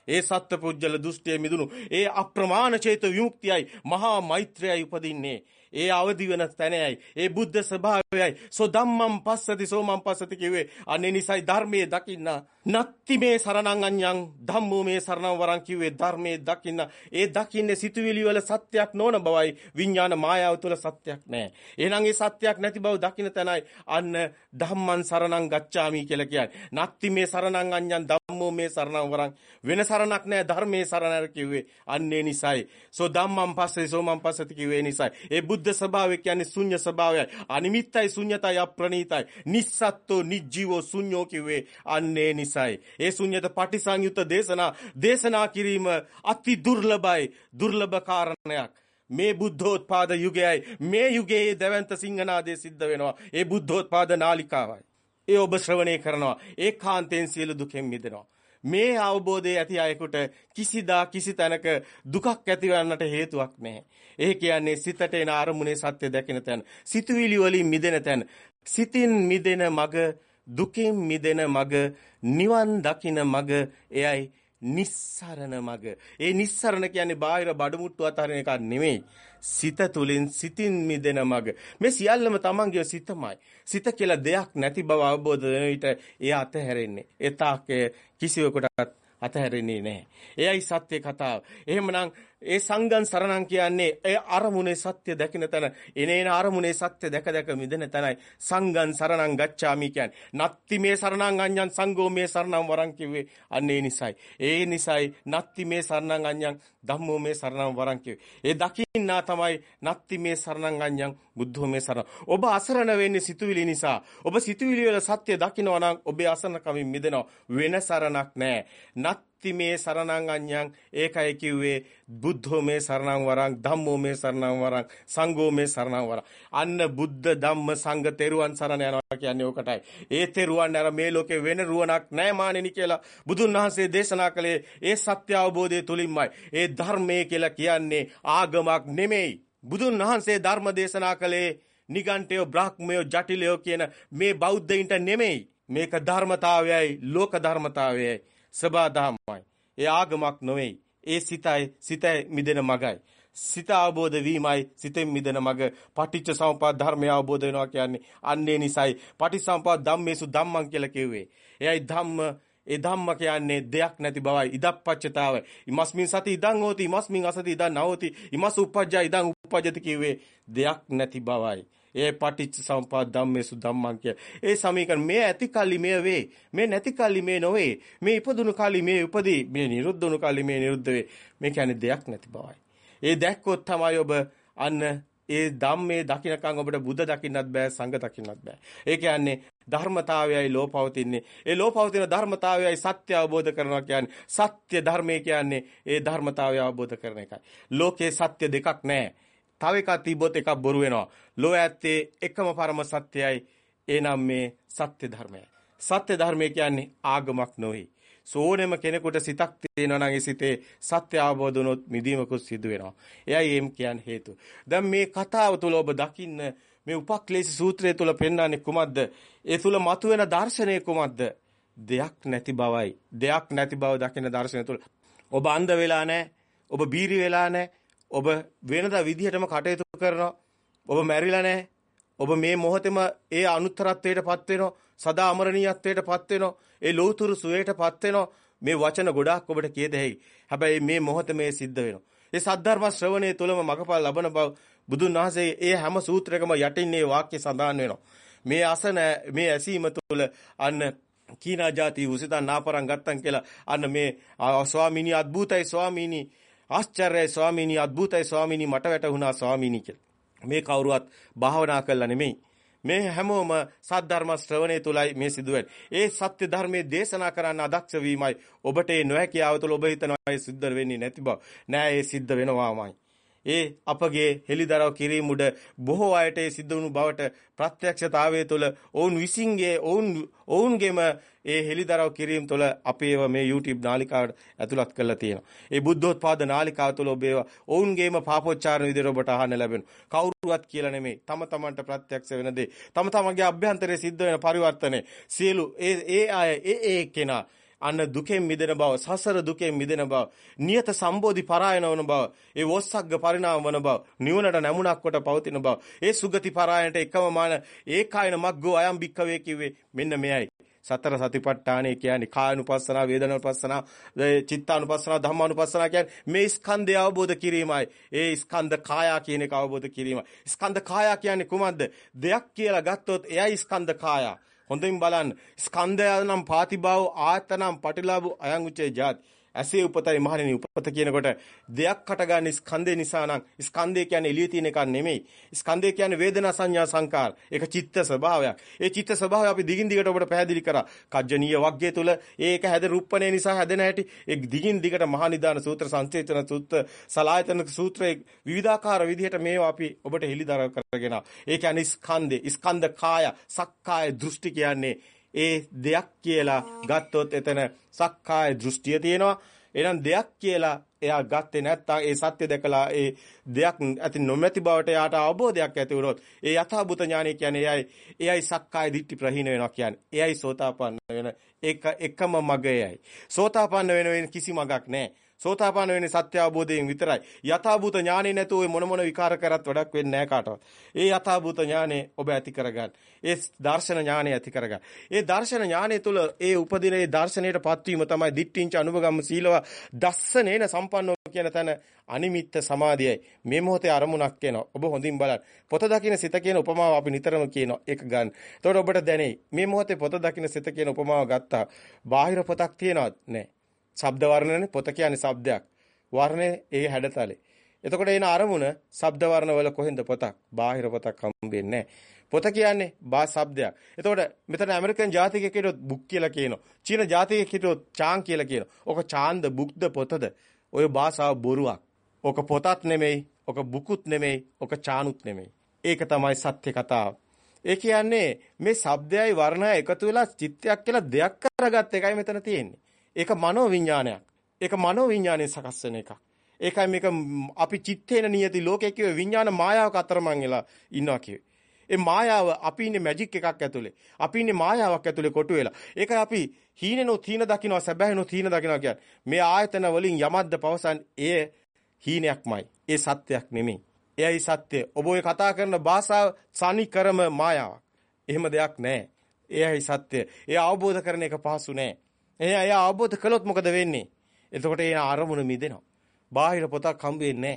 ඒ සත්‍ය පුජ්‍යල දෘෂ්ටියේ මිදුණු ඒ අප්‍රමාණ චේත විමුක්තියයි මහා මෛත්‍රයයි උපදින්නේ. ඒ අවදි වෙන තැනයි. ඒ බුද්ධ ස්වභාවයයි. සෝ ධම්මං පස්සති සෝමං පස්සති කිව්වේ. අනේ නිසයි ධර්මයේ දකින්න. නත්ති මේ සරණං අඤ්ඤං ධම්මෝ මේ සරණං වරං කිව්වේ ධර්මයේ දකින්න. ඒ දකින්නේ සිතුවිලි වල සත්‍යයක් නොවන බවයි. විඥාන මායාව තුළ සත්‍යයක් නැහැ. එහෙනම් ඒ සත්‍යයක් නැති බව දකින්න තැනයි අන්න ධම්මං සරණං ගච්ඡාමි කියලා කියන්නේ. නත්ති මේ සරණං අඤ්ඤං ධම්මෝ මේ සරණං වරං වෙන සරණක් නැහැ ධර්මයේ සරණර කිව්වේ. අන්නේ නිසයි. සෝ ධම්මං පස්සති සෝමං පස්සති කිව්වේ නිසයි. ඒ බුද්ධ ස්වභාවය කියන්නේ ශුන්‍ය ස්වභාවයයි. අනිමිත්තයි ශුන්‍යතයි අප්‍රණීතයි. නිස්සත්තු නිජ්ජීවෝ ශුන්‍යෝ කිව්වේ අන්නේ නිසයි. ඒ ශුන්‍යත පටිසංයුත දේශනා දේශනා කිරීම අති දුර්ලභයි. දුර්ලභ කාරණයක්. මේ බුද්ධෝත්පාද යුගයයි මේ යුගයේ දැවැන්ත සිංහනාදේ සිද්ධ වෙනවා. ඒ බුද්ධෝත්පාද නාලිකාවයි. ඒ ඔබ ශ්‍රවණය කරනවා. ඒකාන්තයෙන් සියලු දුකෙන් මිදෙනවා. මේ අවබෝධය ඇති අයෙකුට කිසිදා කිසි තැනක දුකක් ඇතිවන්නට හේතුවක් නැහැ. ඒ කියන්නේ සිතට එන අරමුණේ සත්‍ය දැකින තැන. සිතුවිලි වලින් මිදෙන තැන. සිතින් මිදෙන මග, දුකින් මිදෙන මග, නිවන් දකින මග එයයි නිස්සරණ මග. ඒ නිස්සරණ කියන්නේ බාහිර බඩමුට්ටු අතරින් එකක් නෙමෙයි. සිත තුලින් සිතින් මිදෙන මග. මේ සියල්ලම තමන්ගේ සිතමයි. සිත කියලා දෙයක් නැති බව අවබෝධ වෙන විට එය අතහැරෙන්නේ. ඒ තාක්කේ කිසිවෙකුටත් අතහැරෙන්නේ නැහැ. එයයි සත්‍ය කතාව. එහෙමනම් ඒ සංගම් සරණං කියන්නේ ඒ අරමුණේ සත්‍ය දැකින තැන එනේන අරමුණේ සත්‍ය දැක දැක මිදෙන තැනයි සංගම් සරණං ගච්ඡාමි කියන්නේ. නත්ති මේ සරණං අඤ්ඤං සංඝෝ මේ සරණං වරං කිව්වේ අන්න ඒ නිසයි. ඒ නිසයි නත්ති මේ සරණං අඤ්ඤං ධම්මෝ මේ සරණං වරං කිව්වේ. ඒ දකින්නා තමයි නත්ති මේ සරණං අඤ්ඤං බුද්ධෝ මේ සරණ. ඔබ අසරණ වෙන්නේ සිතුවිලි නිසා. ඔබ සිතුවිලි වල සත්‍ය දකිනවා නම් ඔබේ අසරණකමින් මිදෙනවා. වෙන සරණක් නැහැ. නත්ති මේ සරණං අඤ්ඤං. ඒකයි කිව්වේ බුද්ධෝ මේ සරණං වරං ධම්මෝ මේ සරණං වරං සංඝෝ මේ සරණං වරං. අන්න බුද්ධ ධම්ම සංඝ තෙරුවන් සරණ යනවා කියන්නේ ඕකටයි. ඒ තෙරුවන් අර මේ ලෝකේ වෙන රුවණක් නැහැ මානෙනි කියලා බුදුන් වහන්සේ දේශනා කළේ ඒ සත්‍ය අවබෝධය තුලින්මයි. ඒ ධර්මයේ කියලා කියන්නේ ආගමක් නෙමෙයි. බුදුන් වහන්සේ ධර්ම දේශනා කළේ නිගණ්ඨයෝ බ්‍රාහ්මයෝ ජටිලයෝ කියන මේ බෞද්ධයින්ට නෙමෙයි. මේක ධර්මතාවයයි ලෝක ධර්මතාවයයි. සබා දහමයි ඒ ආගමක් නොවේයි ඒ සිතයි සිතයි මිදෙන මගයි. සිත අවබෝධ වීමයි සිතෙන් මිදෙන මග පටිච්ච සමුප්පාද ධර්මය අවබෝධ වෙනවා කියන්නේ අන්නේ නිසයි පටිච්චසමුප්පාද ධම්මේසු ධම්මං කියලා කිව්වේ. එයයි ධම්ම ඒ ධම්ම කියන්නේ දෙයක් නැති බවයි ඉදප්පච්චතාව. ඉමස්මින් සති ඉදං හෝති ඉමස්මින් අසති ඉදං නහෝති ඉමස් උපජ්ජා ඉදං උපජ්ජති කිව්වේ දෙයක් නැති බවයි. ඒ පටිච්ච සම්පදාය ධම්මේසු ධම්මං කිය. ඒ සමීකරණ මේ ඇති කල්ලි මේ වේ. මේ නැති කල්ලි මේ නොවේ. මේ ඉපදුණු කල්ලි මේ උපදී. මේ නිරුද්ධුණු කල්ලි මේ නිරුද්ධ වේ. මේ කියන්නේ දෙයක් නැති බවයි. ඒ දැක්කොත් තමයි ඔබ අන්න ඒ ධම්මේ දකින්නකම් ඔබට බුද්ධ දකින්නත් බෑ සංඝ දකින්නත් බෑ. ඒ කියන්නේ ධර්මතාවයයි ලෝපවතින්නේ. ඒ ලෝපවතින ධර්මතාවයයි සත්‍ය අවබෝධ කරනවා කියන්නේ සත්‍ය ධර්මයේ කියන්නේ ඒ ධර්මතාවය අවබෝධ කරන එකයි. ලෝකේ සත්‍ය දෙකක් නැහැ. තව එකක් තිබ්බොත් එකක් බොරු වෙනවා. ලෝ ඇත්තේ එකම පරම සත්‍යයයි. එනම් මේ සත්‍ය ධර්මයයි. සත්‍ය ධර්මය කියන්නේ ආගමක් නොවේ. සෝනෙම කෙනෙකුට සිතක් තියෙනවා නම් ඒ සිතේ සත්‍ය අවබෝධ වුණොත් මිදීමකුත් සිදු වෙනවා. එයයි එම් කියන්නේ හේතුව. දැන් මේ කතාව තුළ ඔබ දකින්න මේ උපක්ලේශ සූත්‍රය තුළ පෙන්වන්නේ කුමක්ද? ඒ තුළ මතුවෙන දර්ශනය කුමක්ද? දෙයක් නැති බවයි. දෙයක් නැති බව දකින දර්ශනය තුළ ඔබ අන්ධ වෙලා නැහැ. ඔබ බීරි වෙලා නැහැ. ඔබ වෙනදා විදිහටම කටයුතු කරනවා. ඔබ මැරිලා නැහැ. ඔබ මේ මොහොතේම ඒ අනුත්තරත්වයටපත් වෙනවා. සදා අමරණීයත්වයටපත් වෙනවා. ඒ ලෞතුරු සුවයටපත් වෙනවා. මේ වචන ගොඩාක් ඔබට කිය දෙයි. හැබැයි මේ මොහොත මේ සිද්ධ වෙනවා. ඒ සද්ධර්ම ශ්‍රවණයේ තුලම මගපල් ලබන බව බුදුන් වහන්සේ ඒ හැම සූත්‍රයකම යටින් මේ වාක්‍ය සඳහන් වෙනවා. මේ අසන මේ ඇසීම තුළ අන්න කීනා ಜಾති උසිතා නාපරං ගත්තන් කියලා අන්න මේ ස්වාමීනි අద్භූතයි ස්වාමීනි ආශ්චර්යයි ස්වාමීනි අద్භූතයි ස්වාමීනි මට වැටහුණා ස්වාමීනි කියලා. මේ කවුරුවත් භාවනා කළා නෙමෙයි. මේ හැමෝම සද්ධර්ම ශ්‍රවණය තුලයි මේ සිදුවෙන්නේ. ඒ සත්‍ය ධර්මයේ දේශනා කරන්න අදක්ෂ වීමයි ඔබට ඒ නොහැකියාව තුළ ඔබ හිතනවා ඒ සිද්ධ වෙන්නේ නැති බව. නෑ ඒ සිද්ධ වෙනවාමයි. ඒ අපගේ හෙලිදරව් කිරීම උඩ බොහෝ අයට ඒ සිද්ධ වුණු බවට ප්‍රත්‍යක්ෂතාවය තුළ ඔවුන් විසින්ගේ ඔවුන් ඔවුන්ගේම ඒ හෙලිදරව් කිරීම තුළ අපේව මේ YouTube නාලිකාවට ඇතුළත් කරලා තියෙනවා. ඒ බුද්ධෝත්පාද නාලිකාව තුළ ඔබ ඒවා ඔවුන්ගේම පාපෝච්චාරණ විදිහට ඔබට අහන්න ලැබෙනවා. කවුරුවත් කියලා නෙමෙයි. තම තමන්ට ප්‍රත්‍යක්ෂ වෙන දේ. තම තමන්ගේ අභ්‍යන්තරයේ සිද්ධ වෙන පරිවර්තනය. සියලු ඒ ඒ අය ඒ ඒ කෙනා අන්න දුකෙන් මිදෙන බව සසර දුකෙන් මිදෙන බව නියත සම්බෝධි පරායන වන බව ඒ වොස්සග්ග පරිණාම වන බව නිවනට නැමුණක් කොට පවතින බව ඒ සුගති පරායනට එකම මාන ඒකායන මග්ගෝ අයම් බික්කවේ කිව්වේ මෙන්න මෙයයි. සතර සතිපට්ඨානය කියන්නේ කායනුපස්සනා වේදනානුපස්සනා චිත්තානුපස්සනා ධම්මානුපස්සනා කියන්නේ මේ ස්කන්ධය අවබෝධ කිරීමයි. ඒ ස්කන්ධ කායා කියන එක අවබෝධ කිරීමයි. ස්කන්ධ කායා කියන්නේ කුමක්ද? දෙයක් කියලා ගත්තොත් එයයි ස්කන්ධ කායා. හොඳින් බලන්න. ස්කන්ධය නම් පාතිභාව ආයතනම් පටිලාභ අයං උච්චේ ජාති. ඇසේ උපතයි මහණෙනි උපත කියනකොට දෙයක් හටගන්නේ ස්කන්ධය නිසා නම් ස්කන්ධය කියන්නේ එළියේ තියෙන එකක් නෙමෙයි. ස්කන්ධය කියන්නේ වේදනා සංඥා සංකාර. ඒක චිත්ත ස්වභාවයක්. ඒ චිත්ත ස්වභාවය අපි දිගින් දිගට ඔබට පැහැදිලි කරා. කජ්ජනීය වග්ගය තුල ඒක හැද රූපණය නිසා හැදෙන හැටි ඒ දිගින් දිගට මහා නිදාන සූත්‍ර සංචේතන සූත්‍ර සලායතන සූත්‍රයේ විවිධාකාර විදිහට මේවා අපි ඔබට හෙළිදරව් කරගෙන. ඒ කියන්නේ ස්කන්ධේ ස්කන්ධ කාය සක්කාය දෘෂ්ටි කියන්නේ ඒ දෙයක් කියලා ගත්තොත් එතන සක්කාය දෘෂ්ටිය තියෙනවා. එහෙනම් දෙයක් කියලා එයා ගත්තේ නැත්නම් ඒ සත්‍ය දැකලා ඒ දෙයක් ඇති නොමැති බවට යාට අවබෝධයක් ඇති වුණොත් ඒ යථාභූත ඥානය කියන්නේ එයයි එයයි සක්කාය දිට්ඨි ප්‍රහීන වෙනවා කියන්නේ. එයයි සෝතාපන්න වෙන එක එකම මගයයි. සෝතාපන්න වෙන වෙන කිසි මගක් නැහැ. සෝතාපන්න වෙන්නේ සත්‍ය අවබෝධයෙන් විතරයි. යථාභූත ඥානෙ නැතුව මොන මොන විකාර කරත් වැඩක් වෙන්නේ නැහැ කාටවත්. ඒ යථාභූත ඥානෙ ඔබ ඇති කරගන්න. ඒ දර්ශන ඥානෙ ඇති කරගන්න. ඒ දර්ශන ඥානෙ තුල ඒ උපදින ඒ දර්ශනයට පත්වීම තමයි දිට්ඨිංච අනුභගම්ම සීලව දස්සනේන සම්පන්නෝ කියන තැන අනිමිත්ත සමාධියයි. මේ මොහොතේ අරමුණක් එනවා. ඔබ හොඳින් බලන්න. පොත දකින්න සිත කියන උපමාව අපි නිතරම කියනවා. ඒක ගන්න. එතකොට ඔබට දැනෙයි. මේ මොහොතේ පොත දකින්න සිත කියන උපමාව ගත්තා. බාහිර පොතක් තියනවද? නැහැ. ශබ්ද වර්ණනේ පොත කියන්නේ ශබ්දයක්. වර්ණේ ඒ හැඩතලේ. එතකොට එන අරමුණ ශබ්ද වර්ණ වල කොහෙන්ද පොතක්? බාහිර පොතක් හම්බෙන්නේ පොත කියන්නේ බා ශබ්දයක්. එතකොට මෙතන ඇමරිකන් ජාතිකයෙක් හිටියොත් බුක් කියලා කියනවා. චීන ජාතිකයෙක් හිටියොත් චාන් කියලා කියනවා. ඔක චාන්ද බුක්ද පොතද? ඔය භාෂාව බොරුවක්. ඔක පොතත් නෙමෙයි, ඔක බුකුත් නෙමෙයි, ඔක චානුත් නෙමෙයි. ඒක තමයි සත්‍ය කතාව. ඒ කියන්නේ මේ ශබ්දයයි වර්ණයයි එකතු වෙලා චිත්තයක් කියලා දෙයක් කරගත්ත එකයි මෙතන තියෙන්නේ. ඒක මනෝ විඥානයක්. ඒක මනෝ විඥානයේ සකස් වෙන එකක්. ඒකයි මේක අපි චිත්තේන නියති ලෝකයේ කිව්වේ විඥාන මායාවක අතරමං වෙලා ඉන්නවා කිව්වේ. ඒ මායාව අපි ඉන්නේ මැජික් එකක් ඇතුලේ. අපි ඉන්නේ මායාවක් ඇතුලේ කොටු වෙලා. ඒකයි අපි හීනෙනොත් හීන දකින්නවා සැබෑනොත් හීන දකින්නවා කියන්නේ. මේ ආයතන වලින් යමද්ද පවසන් ඒ හීනයක්මයි. ඒ සත්‍යයක් නෙමෙයි. එයයි සත්‍ය. ඔබ ඔය කතා කරන භාෂාව සනිකරම මායාවක්. එහෙම දෙයක් නැහැ. එයයි සත්‍ය. ඒ අවබෝධ කරන එක පහසු නෑ. එයා එයා අවබෝධ කළොත් මොකද වෙන්නේ? එතකොට ඒ අරමුණ මිදෙනවා. බාහිර පොතක් හම්බෙන්නේ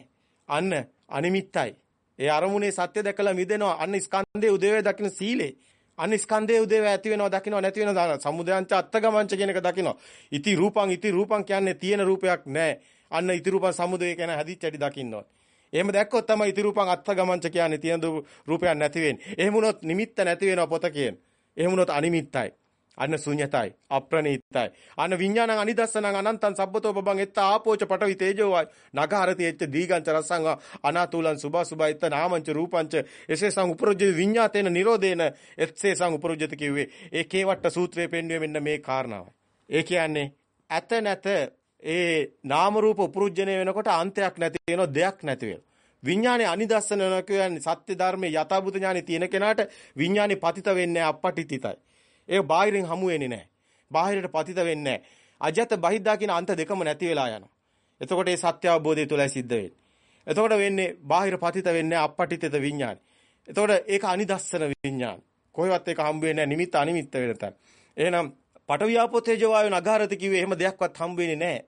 අන්න අනිමිත්තයි. ඒ අරමුණේ සත්‍ය දැකලා මිදෙනවා. අන්න ස්කන්ධයේ උදේවේ දකින්න සීලේ. අන්න ස්කන්ධයේ උදේව ඇති වෙනවා දකින්නවා නැති වෙනවා සමුදයන්ච අත්තගමංච කියන එක දකින්නවා. ඉති රූපං ඉති රූපං කියන්නේ තියෙන රූපයක් නැහැ. අන්න ඉති රූපං සමුදය කියන හැදිච්ච ඇටි දකින්නවා. එහෙම දැක්කොත් තමයි ඉති රූපං අත්ථගමංච කියන්නේ තියෙන රූපයක් නැති වෙන්නේ. එහෙම වුණොත් නිමිත්ත නැති වෙනවා පොත කියන. එහෙම වුණොත් අනිමිත්තයි. අන්න ශුන්‍යතයි. අප්‍රණීතයි. අන්න විඥානං අනිදස්සනං අනන්තං සබ්බතෝ බබං එත්ත ආපෝච පටවි තේජෝ නගහරති එච්ච දීගංච රසං අනාතුලං සුභා සුභයිත නාමංච රූපංච එසේසං උපරොජ්ජ විඤ්ඤාතේන නිරෝධේන එත්සේසං උපරොජ්ජති කිව්වේ. ඒ කේවට්ට සූත්‍රයේ පෙන්වුවේ මෙන්න මේ කාරණාවයි ඒ කියන්නේ ඇත නැත ඒ නාම රූප උපරුජ්ජණය වෙනකොට අන්තයක් නැති වෙන දෙයක් නැති වෙනවා. විඥානේ අනිදස්සන වෙනවා කියන්නේ සත්‍ය ධර්මයේ යථාභූත ඥානෙ තියෙන කෙනාට විඥානේ පතිත වෙන්නේ අපටිතිතයි ඒක බාහිරින් හමු වෙන්නේ නැහැ. බාහිරට පතිත වෙන්නේ නැහැ. අජත බහිද්දා කියන අන්ත දෙකම නැති වෙලා යනවා. එතකොට මේ සත්‍ය අවබෝධය තුලයි සිද්ධ වෙන්නේ. එතකොට වෙන්නේ බාහිර පතිත වෙන්නේ අපපටිතද විඥාන. එතකොට ඒක අනිදස්සන විඥාන. කොහෙවත් ඒක හම්බ වෙන්නේ නැහැ නිමිත්ත අනිමිත්ත වෙන තැන. එහෙනම් පටවියාපෝ තේජෝ වායු නගාරති කිව්වේ එහෙම දෙයක්වත් හම්බ වෙන්නේ නැහැ.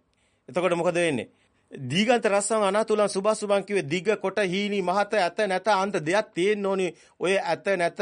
එතකොට මොකද වෙන්නේ? දීගන්ත රස්සං අනාතුලං සුභසුභං කිව්වේ දිග කොට හීනි මහත ඇත නැත අන්ත දෙයක් තියෙන්න ඕනි. ඔය ඇත නැත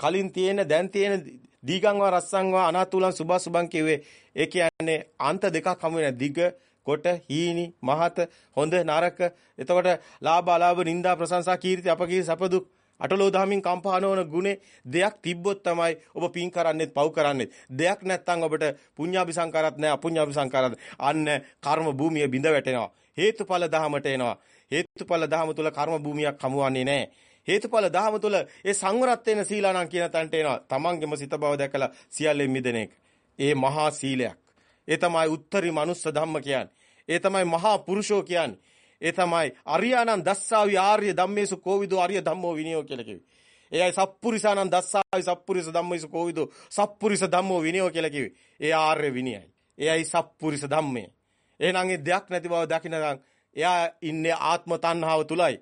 කලින් තියෙන දැන් තියෙන දීගංවා රස්සංවා අනාතුලං සුභා සුභං කිව්වේ. ඒ කියන්නේ අන්ත දෙකක් හමු වෙන දිග කොට හීනි මහත හොඳ නරක. එතකොට ලාභ අලාභ නිന്ദා ප්‍රශංසා කීර්ති අපකීර්ති සපදුක් අටලෝ දහමින් කම්පා නොවන ගුණේ දෙයක් තිබ්බොත් තමයි ඔබ පින් කරන්නේත් පව් කරන්නේත් දෙයක් නැත්නම් ඔබට පුඤ්ඤාභි සංකාරත් නැහැ අපුඤ්ඤාභි සංකාරත් අන්න කර්ම භූමිය බිඳ වැටෙනවා. හේතුඵල දහමට එනවා. හේතුඵල දහම තුල කර්ම භූමියක් හමුවන්නේ නැහැ. හේතුඵල දහම තුළ ඒ සංවරත් වෙන සීලානම් කියන තැනට එනවා. තමන්ගේම සිත බව දැකලා සියල්ලෙන් මිදෙන එක. ඒ මහා සීලයක්. ඒ තමයි උත්තරී මනුස්ස ධම්ම කියන්නේ. ඒ තමයි මහා පුරුෂෝ කියන්නේ. ඒ තමයි අරියානන් දස්සාවි ආර්ය ධම්මේසු කෝවිදෝ ආර්ය ධම්මෝ විනයෝ කියලා කිව්වේ. එයයි සප්පුරිසානන් දස්සාවි සප්පුරිස ධම්මේසු කෝවිදෝ සප්පුරිස ධම්මෝ විනයෝ කියලා කිව්වේ. ඒ ආර්ය විනයයි. එයයි සප්පුරිස ධම්මේ. එහෙනම් ඒ දෙයක් නැති බව දකිනනම් එයා ඉන්නේ ආත්ම තණ්හාව තුලයි.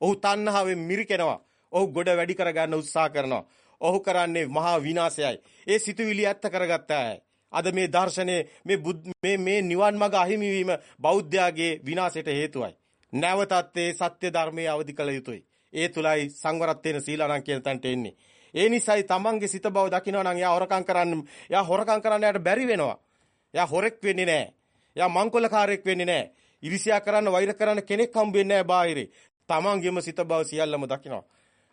ඔහු තණ්හාවෙන් මිරිකෙනවා. ඔහු ගොඩ වැඩි කරගන්න උත්සාහ කරනවා. ඔහු කරන්නේ මහා විනාශයයි. ඒ සිතුවිලි ඇත්ත කරගත්තා අද මේ දර්ශනේ මේ මේ මේ නිවන් මඟ අහිමි වීම බෞද්ධයාගේ විනාශයට හේතුවයි. නැවතත් ඒ සත්‍ය ධර්මයේ අවදි කළ යුතුයි. ඒ තුලයි සංවරත් වෙන සීලානම් කියන තැනට එන්නේ. ඒ නිසායි තමන්ගේ සිත බව දකිනවා නම් එයා හොරකම් කරන්න එයා හොරකම් කරන්න යාට බැරි වෙනවා. එයා හොරෙක් වෙන්නේ නැහැ. එයා මංකොලකාරයෙක් වෙන්නේ නැහැ. ඉරිසියා කරන්න වෛර කරන්න කෙනෙක් හම්බ වෙන්නේ නැහැ බාහිරේ. තමන්ගේම සිත බව සියල්ලම දකිනවා.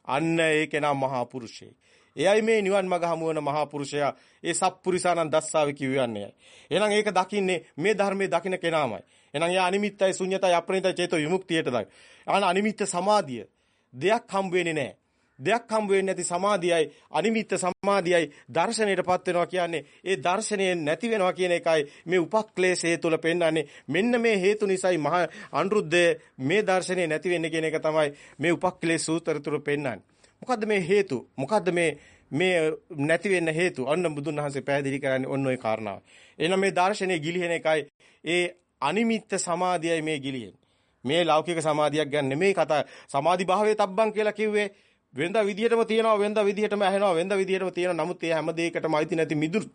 අන්න ඒක නම් මහා පුරුෂයෙක්. එයයි මේ නිවන් මඟ හමුවන මහා පුරුෂයා ඒ සප්පුරිසානන් දස්සාවේ කියවන්නේ. එහෙනම් ඒක දකින්නේ මේ ධර්මයේ දකින්න කෙනාමයි. එහෙනම් යා අනිමිත්තයි ශුන්‍යතයි අප්‍රණිතයි චේතෝ විමුක්තියටද. අන අනිමිත්ත සමාධිය දෙයක් හම්බ වෙන්නේ නැහැ. දෙයක් හම්බ වෙන්නේ නැති සමාධියයි අනිමිත්ත සමාධියයි දර්ශනයටපත් වෙනවා කියන්නේ. ඒ දර්ශනය නැති වෙනවා කියන එකයි මේ උපක්ලේශය තුල පෙන්වන්නේ. මෙන්න මේ හේතු නිසායි මහා අනුරුද්ධ මේ දර්ශනය නැති වෙන්නේ කියන එක තමයි මේ උපක්ලේශ සූත්‍ර තුල පෙන්වන්නේ. මොකද්ද මේ හේතු? මොකද්ද මේ මේ නැති වෙන්න හේතු? අන්න බුදුන් වහන්සේ පැහැදිලි කරන්නේ ඔන්න ඔය කාරණාව. එහෙනම් මේ දර්ශනය ගිලිහෙන එකයි. ඒ අනිමිත්ත සමාධියයි මේ ගිලිහෙන්නේ. මේ ලෞකික සමාධියක් ගැන නෙමෙයි කතා. සමාධි භාවයේ තබ්බන් කියලා කිව්වේ. වෙනද විදියටම තියනවා වෙනද විදියටම ඇහෙනවා වෙනද විදියටම තියෙනවා නමුත් ඒ හැම දෙයකටම අයිති නැති මිදුරු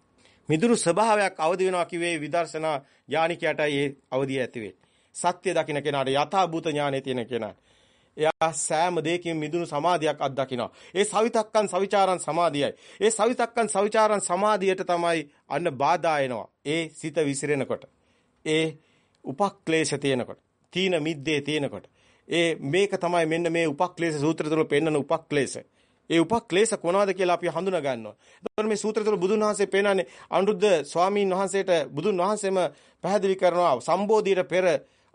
මිදුරු ස්වභාවයක් අවදි වෙනවා කිව්වේ විදර්ශනා ඥානිකයටයි ඒ අවදිය ඇති වෙන්නේ. සත්‍ය දකින්න කෙනාට යථා භූත ඥානෙ තියෙන කෙනා. එයා සෑම දෙයකින් මිදුණු සමාධියක් අත්දකිනවා. ඒ සවිතක්කන් සවිචාරන් සමාධියයි. ඒ සවිතක්කන් සවිචාරන් සමාධියට තමයි අන්න බාධා එනවා. ඒ සිත විසිරෙනකොට. ඒ උපක්ලේශ තියෙනකොට. තීන මිද්දේ තියෙනකොට. ඒ මේක තමයි මෙන්න මේ උපක්ලේශ සූත්‍ර තුළ පෙන්වන උපක්ලේශ. ඒ උපක්ලේශ කොනවාද කියලා අපි හඳුනා ගන්නවා. එතකොට මේ සූත්‍ර තුළ බුදුන් වහන්සේ පෙන්නන්නේ අනුරුද්ධ ස්වාමීන් වහන්සේට බුදුන් වහන්සේම පැහැදිලි කරනවා සම්බෝධියට පෙර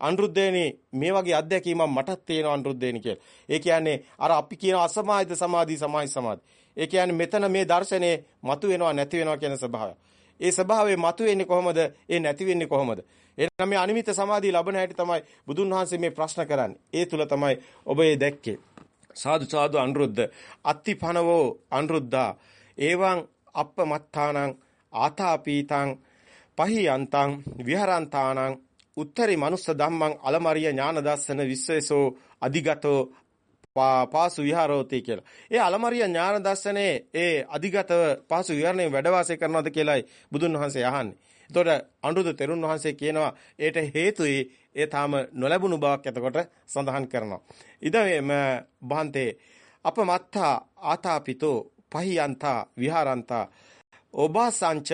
අනුරුද්ධේනි මේ වගේ අත්දැකීමක් මටත් තියෙනවා අනුරුද්ධේනි කියලා. ඒ කියන්නේ අර අපි කියන අසමාහිත සමාධි සමාහි සමාධි. ඒ කියන්නේ මෙතන මේ දර්ශනේ මතු වෙනවා නැති වෙනවා කියන ස්වභාවය. ඒ ස්වභාවය මතු වෙන්නේ කොහොමද? ඒ නැති වෙන්නේ කොහොමද? එහෙනම් මේ අනිමිත සමාධිය ලබන හැටි තමයි බුදුන් වහන්සේ මේ ප්‍රශ්න කරන්නේ. ඒ තුල තමයි ඔබ ඒ දැක්කේ. සාදු සාදු අනුරුද්ධ අත්තිපනවෝ අනුරුද්ධා එවං අප්පමත්තානං ආතාපීතං පහියන්තං විහරන්තානං උත්තරී මනුස්ස ධම්මං අලමරිය ඥාන දස්සන විශ්වේසෝ අධිගතෝ පාසු විහාරෝති කියලා. ඒ අලමරිය ඥාන දර්ශනේ ඒ අධිගතව පාසු විහරණය වැඩ වාසය කරනවද කියලායි බුදුන් වහන්සේ අහන්නේ. එතකොට අනුරුද්ධ තෙරුන් වහන්සේ කියනවා ඒට හේතුයි ඒ තාම නොලැබුණු බවක් එතකොට සඳහන් කරනවා. ඉදම බහන්තේ අපමත්තා ආතාපිතෝ පහියන්තා විහාරන්තා ඔබාසංච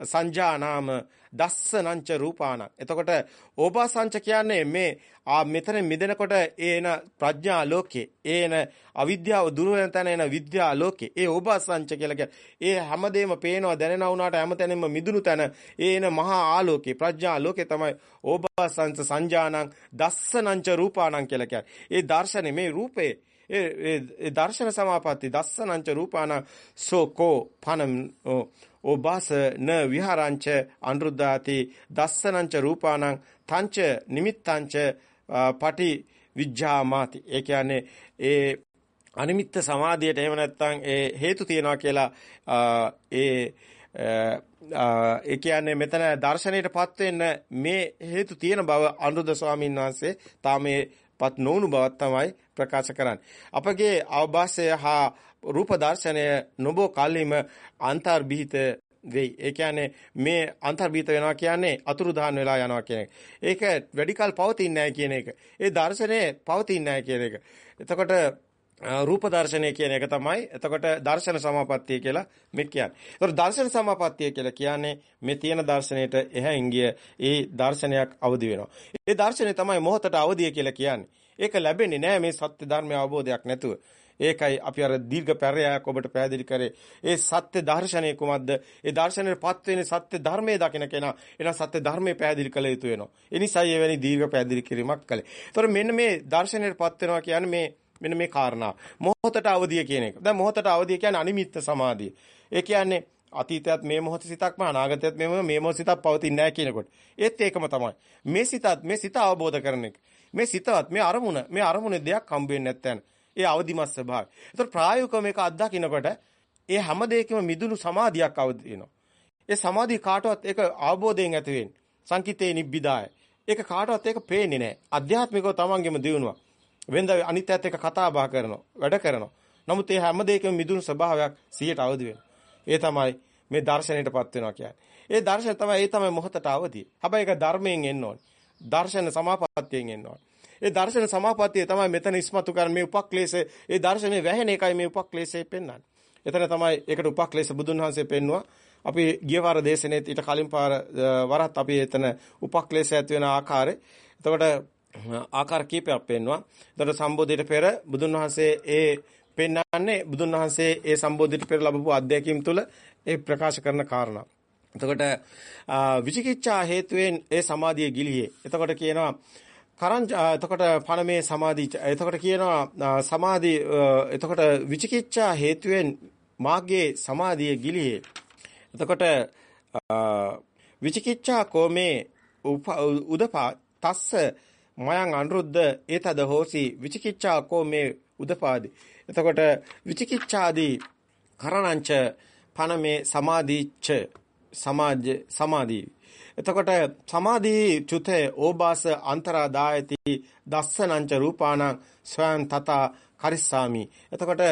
සංජානාම දස්සනංච රූපාණං. එතකොට ඕපාසංච කියන්නේ මේ ආ මෙතන මිදෙනකොට ඒන ප්‍රඥා ලෝකේ ඒන අවිද්‍යාව දුර වෙන තැන එන විද්‍යා ලෝකේ ඒ ඕපාසංච කියලා කියන්නේ ඒ හැමදේම පේනවා දැනෙනවා වුණාට හැමතැනෙම මිදුණු තැන ඒන මහා ආලෝකේ ප්‍රඥා ලෝකේ තමයි ඕපාසංච සංජානං දස්සනංච රූපාණං කියලා කියන්නේ. ඒ දර්ශනේ මේ රූපේ ඒ දර්ශන සමාපatti දස්සනංච රූපාණං සෝකෝ පනම් ඕබාස න විහාරංච අනුරුද්ධාති දස්සනංච රූපාණං තංච නිමිත්තංච පටි විඥාමාති ඒ කියන්නේ ඒ අනිමිත්ත සමාධියට එහෙම නැත්නම් ඒ හේතු තියනවා කියලා ඒ ඒ කියන්නේ මෙතන දර්ශනයටපත් වෙන්න මේ හේතු තියෙන බව අනුරුද්ධ ස්වාමීන් වහන්සේ තාමේපත් නොවුණු බවක් තමයි ප්‍රකාශ කරන්නේ. අපගේ අවබෝධය හා රූප දර්ශනය නොබෝ කල්හිම අන්තර්භීත වෙයි. ඒ කියන්නේ මේ අන්තර්භීත වෙනවා කියන්නේ අතුරුදහන් වෙලා යනවා කියන එක. ඒක වැඩිකල් පවතින්නේ නැහැ කියන එක. ඒ දර්ශනය පවතින්නේ නැහැ කියන එක. එතකොට රූප දර්ශනය කියන එක තමයි එතකොට දර්ශන සමාපත්තිය කියලා මේ කියන්නේ. ඒතකොට දර්ශන සමාපත්තිය කියලා කියන්නේ මේ තියෙන දර්ශනයට එහැයින් ගිය ඒ දර්ශනයක් අවදි වෙනවා. ඒ දර්ශනය තමයි මොහතට අවදිය කියලා කියන්නේ. ඒක ලැබෙන්නේ නැහැ මේ සත්‍ය ධර්මය අවබෝධයක් නැතුව. ඒකයි අපි අර දීර්ඝ පෙරයක් ඔබට පැහැදිලි කරේ. ඒ සත්‍ය දර්ශනය කුමක්ද? ඒ දර්ශනයටපත් වෙන්නේ සත්‍ය ධර්මයේ දකින කෙනා. එන සත්‍ය ධර්මයේ පැහැදිලි කළ යුතු වෙනවා. ඒ නිසායි එවැනි දීර්ඝ පැහැදිලි කිරීමක් කළේ. ඒතර මෙන්න මේ දර්ශනයටපත් වෙනවා කියන්නේ මේ මෙන්න මේ කාරණා. මොහොතට අවදිය කියන එක. දැන් මොහොතට අවදිය කියන්නේ අනිමිත්ත සමාධිය. ඒ කියන්නේ අතීතයත් මේ මොහොත සිතක්ම අනාගතයත් මේ මේ මොහොත සිතක් පවතින්නේ නැහැ කියනකොට. ඒත් ඒකම තමයි. මේ සිතත් මේ සිත අවබෝධ කරන එක. මේ සිතවත් මේ අරමුණ මේ අරමුණේ දෙයක් හම්බ වෙන්නේ නැත්නම් ඒ අවදිමත් ස්වභාවය. ඒතර ප්‍රායෝගිකව මේක අත්දකින්නකොට ඒ හැම දෙයකම මිදුණු සමාධියක් අවදි වෙනවා. ඒ සමාධිය කාටවත් ඒක අවබෝධයෙන් ඇති වෙන්නේ. සංකිතේ නිබ්බිදාය. ඒක කාටවත් ඒක පේන්නේ නැහැ. අධ්‍යාත්මිකව තමන්ගෙම දිනුවා. වෙනද අනිත්‍යත් එක්ක කතා බහ කරනවා, වැඩ කරනවා. නමුත් ඒ හැම දෙයකම මිදුණු ස්වභාවයක් 100ට අවදි වෙනවා. ඒ තමයි මේ දර්ශනයටපත් වෙනවා කියන්නේ. ඒ දර්ශන තමයි ඒ තමයි මොහතට අවදි. හැබැයි ඒක ධර්මයෙන් එන්න ඕනේ. දර්ශන සමාපත්තියෙන් එන්න ඕනේ. ඒ දර්ශන සමාපත්තිය තමයි මෙතන ඉස්මතු කරන මේ උපක්ලේශ ඒ දර්ශනේ වැහෙන එකයි මේ උපක්ලේශය පෙන්වන්නේ. එතන තමයි ඒකට උපක්ලේශ බුදුන් වහන්සේ පෙන්නවා. අපි ගිය වාර දේශනෙත් ඊට කලින් පාර වරත් අපි එතන උපක්ලේශ ඇති වෙන ආකාරය. එතකොට ආකාර කීපයක් පෙන්වනවා. එතකොට සම්බෝධියට පෙර බුදුන් වහන්සේ ඒ පෙන්වන්නේ බුදුන් වහන්සේ ඒ සම්බෝධියට පෙර ලැබපු අධ්‍යක්ීම් තුළ ඒ ප්‍රකාශ කරන කාරණා. එතකොට විචිකිච්ඡා හේතුවෙන් ඒ සමාධිය ගිලිහේ. එතකොට කියනවා කරං එතකොට පණ මේ සමාධි එතකොට කියනවා සමාධි එතකොට විචිකිච්ඡා හේතුවෙන් මාර්ගයේ සමාධිය ගිලිහේ. එතකොට විචිකිච්ඡා කෝමේ උදපා තස්ස මයං අනුරුද්ධ ඒතද හෝසි විචිකිච්ඡා කෝමේ උදපාදි. එතකොට විචිකිච්ඡාදී කරණංච පණ මේ සමාධිච්ච සමාජ සමාධි එතකොට සමාධි චුතේ ඕබාස අන්තරා දායති දස්සනංච රූපාණං ස්වයං තත කරිස්සාමි. එතකොට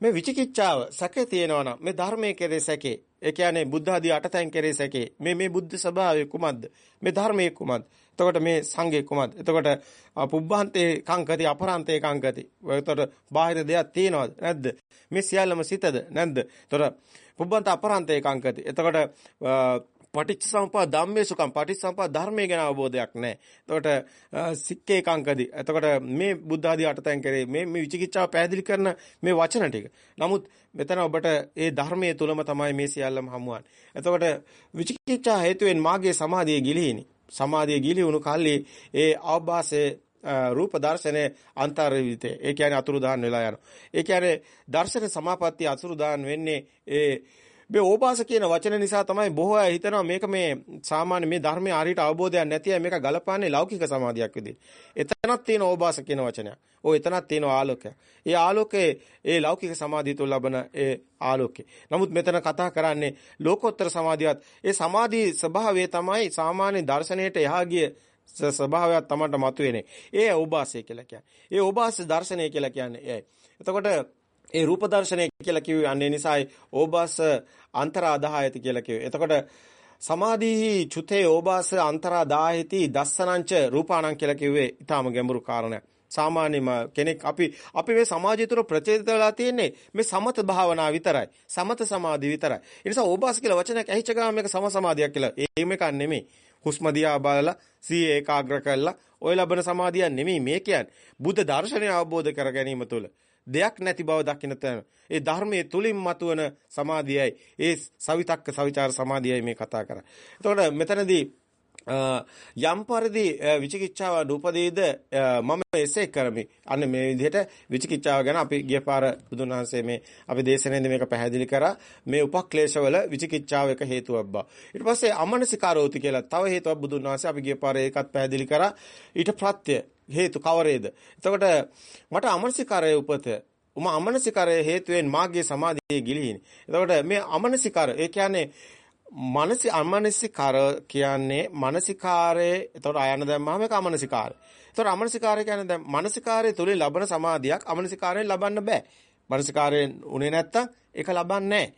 මේ විචිකිච්ඡාව සැකේ තියෙනවා නම් මේ ධර්මයේ කෙරේ සැකේ. ඒ කියන්නේ බුද්ධ ආදී අටතෙන් කෙරේ සැකේ. මේ මේ බුද්ධ ස්වභාවය කුමක්ද? මේ ධර්මයේ කුමක්ද? එතකොට මේ සංඝේ කුමක්ද? එතකොට පුබ්බාන්තේ කංකති අපරාන්තේ කංකති. එතකොට බාහිර දෙයක් තියෙනවද? නැද්ද? මේ සියල්ලම සිතද? නැද්ද? එතකොට පුබ්බන්ත අපරාන්තේ කංකති. එතකොට පටිච්චසමුප්පාද ධම්මේසුකම් පටිච්චසමුප්පාද ධර්මයේ ගැන අවබෝධයක් නැහැ. එතකොට සික්කේ කංකදී. එතකොට මේ බුද්ධ ආදී අටතෙන් කරේ මේ මේ විචිකිච්ඡාව පැහැදිලි කරන මේ වචන ටික. නමුත් මෙතන ඔබට ඒ ධර්මයේ තුලම තමයි මේ සියල්ලම හමුවන්නේ. එතකොට විචිකිච්ඡා හේතුවෙන් මාගේ සමාධිය ගිලිහිනි. සමාධිය ගිලිහුණු කල්ලි ඒ අවබාසයේ රූප දර්ශනේ අන්තර්විතේ. ඒ කියන්නේ අතුරුදහන් වෙලා යනවා. ඒ කියන්නේ දර්ශන සමාපatti අතුරුදහන් වෙන්නේ ඒ මේ ඕපාස කියන වචන නිසා තමයි බොහෝ අය හිතනවා මේක මේ සාමාන්‍ය මේ ධර්මයේ ආරියට අවබෝධයක් නැති අය මේක ගලපන්නේ ලෞකික සමාධියක් විදිහට. එතනක් තියෙන ඕපාස කියන වචනය. ඔය එතනක් තියෙන ආලෝකය. ඒ ආලෝකයේ ඒ ලෞකික සමාධිය තුල ලබන ඒ ආලෝකය. නමුත් මෙතන කතා කරන්නේ ලෝකෝත්තර සමාධියත් ඒ සමාධි ස්වභාවය තමයි සාමාන්‍ය දර්ශනයට එහා ගිය ස්වභාවයක් තමන්ට මතුවෙන්නේ. ඒ ඕපාසය කියලා කියන්නේ. ඒ ඕපාස දර්ශනය කියලා කියන්නේ එයයි. එතකොට ඒ රූප දර්ශනය කියලා කිව්වේ අන්නේ නිසායි ඕබාස අන්තරාදායති කියලා කිව්වේ. එතකොට සමාධිහි චුතේ ඕබාස අන්තරාදායති දස්සනංච රූපාණං කියලා කිව්වේ ඊටාම ගැඹුරු කාරණයක්. සාමාන්‍ය කෙනෙක් අපි අපි මේ සමාජය තුළ ප්‍රචලිත වෙලා තියෙන්නේ මේ සමත භාවනාව විතරයි. සමත සමාධි විතරයි. ඒ නිසා ඕබාස කියලා වචනයක් ඇහිච්ච ගමන් මේක සම සමාධියක් කියලා. එහෙම එකක් නෙමෙයි. හුස්ම දිහා බලලා සිහිය ඒකාග්‍ර කරලා ඔය ලබන සමාධියක් නෙමෙයි මේ කියන්නේ. බුද්ධ දර්ශනය අවබෝධ කර ගැනීම තුළ දෙයක් නැති බව දකින්න තැන. ඒ ධර්මයේ තුලින් මතුවන සමාධියයි ඒ සවිතක්ක සවිචාර සමාධියයි මේ කතා කරන්නේ. එතකොට මෙතනදී යම් පරිදි විචිකිච්ඡාව නූපදීද මම එසේ කරමි. අන්න මේ විදිහට විචිකිච්ඡාව ගැන අපි ගිය පාර බුදුන් වහන්සේ මේ අපි දේශනෙන්ද මේක පැහැදිලි කරා. මේ උපක්ලේශවල විචිකිච්ඡාව එක හේතුවක් බව. ඊට පස්සේ අමනසිකාරෝති කියලා තව හේතුවක් බුදුන් වහන්සේ අපි ගිය පාර ඒකත් පැහැදිලි කරා. ඊට ප්‍රත්‍ය හේතු කවරේද? එතකොට මට අමනසිකාරයේ උපත උම අමනසිකාරයේ හේතුවෙන් මාගේ සමාධියේ ගිලිහිනේ. එතකොට මේ අමනසිකාර ඒ කියන්නේ මනසි අමනසිකාර කියන්නේ මානසිකාරයේ එතකොට ආයන දැම්මම ඒක අමනසිකාරය. එතකොට අමනසිකාරය කියන්නේ දැන් මානසිකාරයේ තුලින් ලබන සමාධියක් අමනසිකාරයෙන් ලබන්න බෑ. මානසිකාරයෙන් උනේ නැත්තම් ඒක ලබන්නේ නැහැ.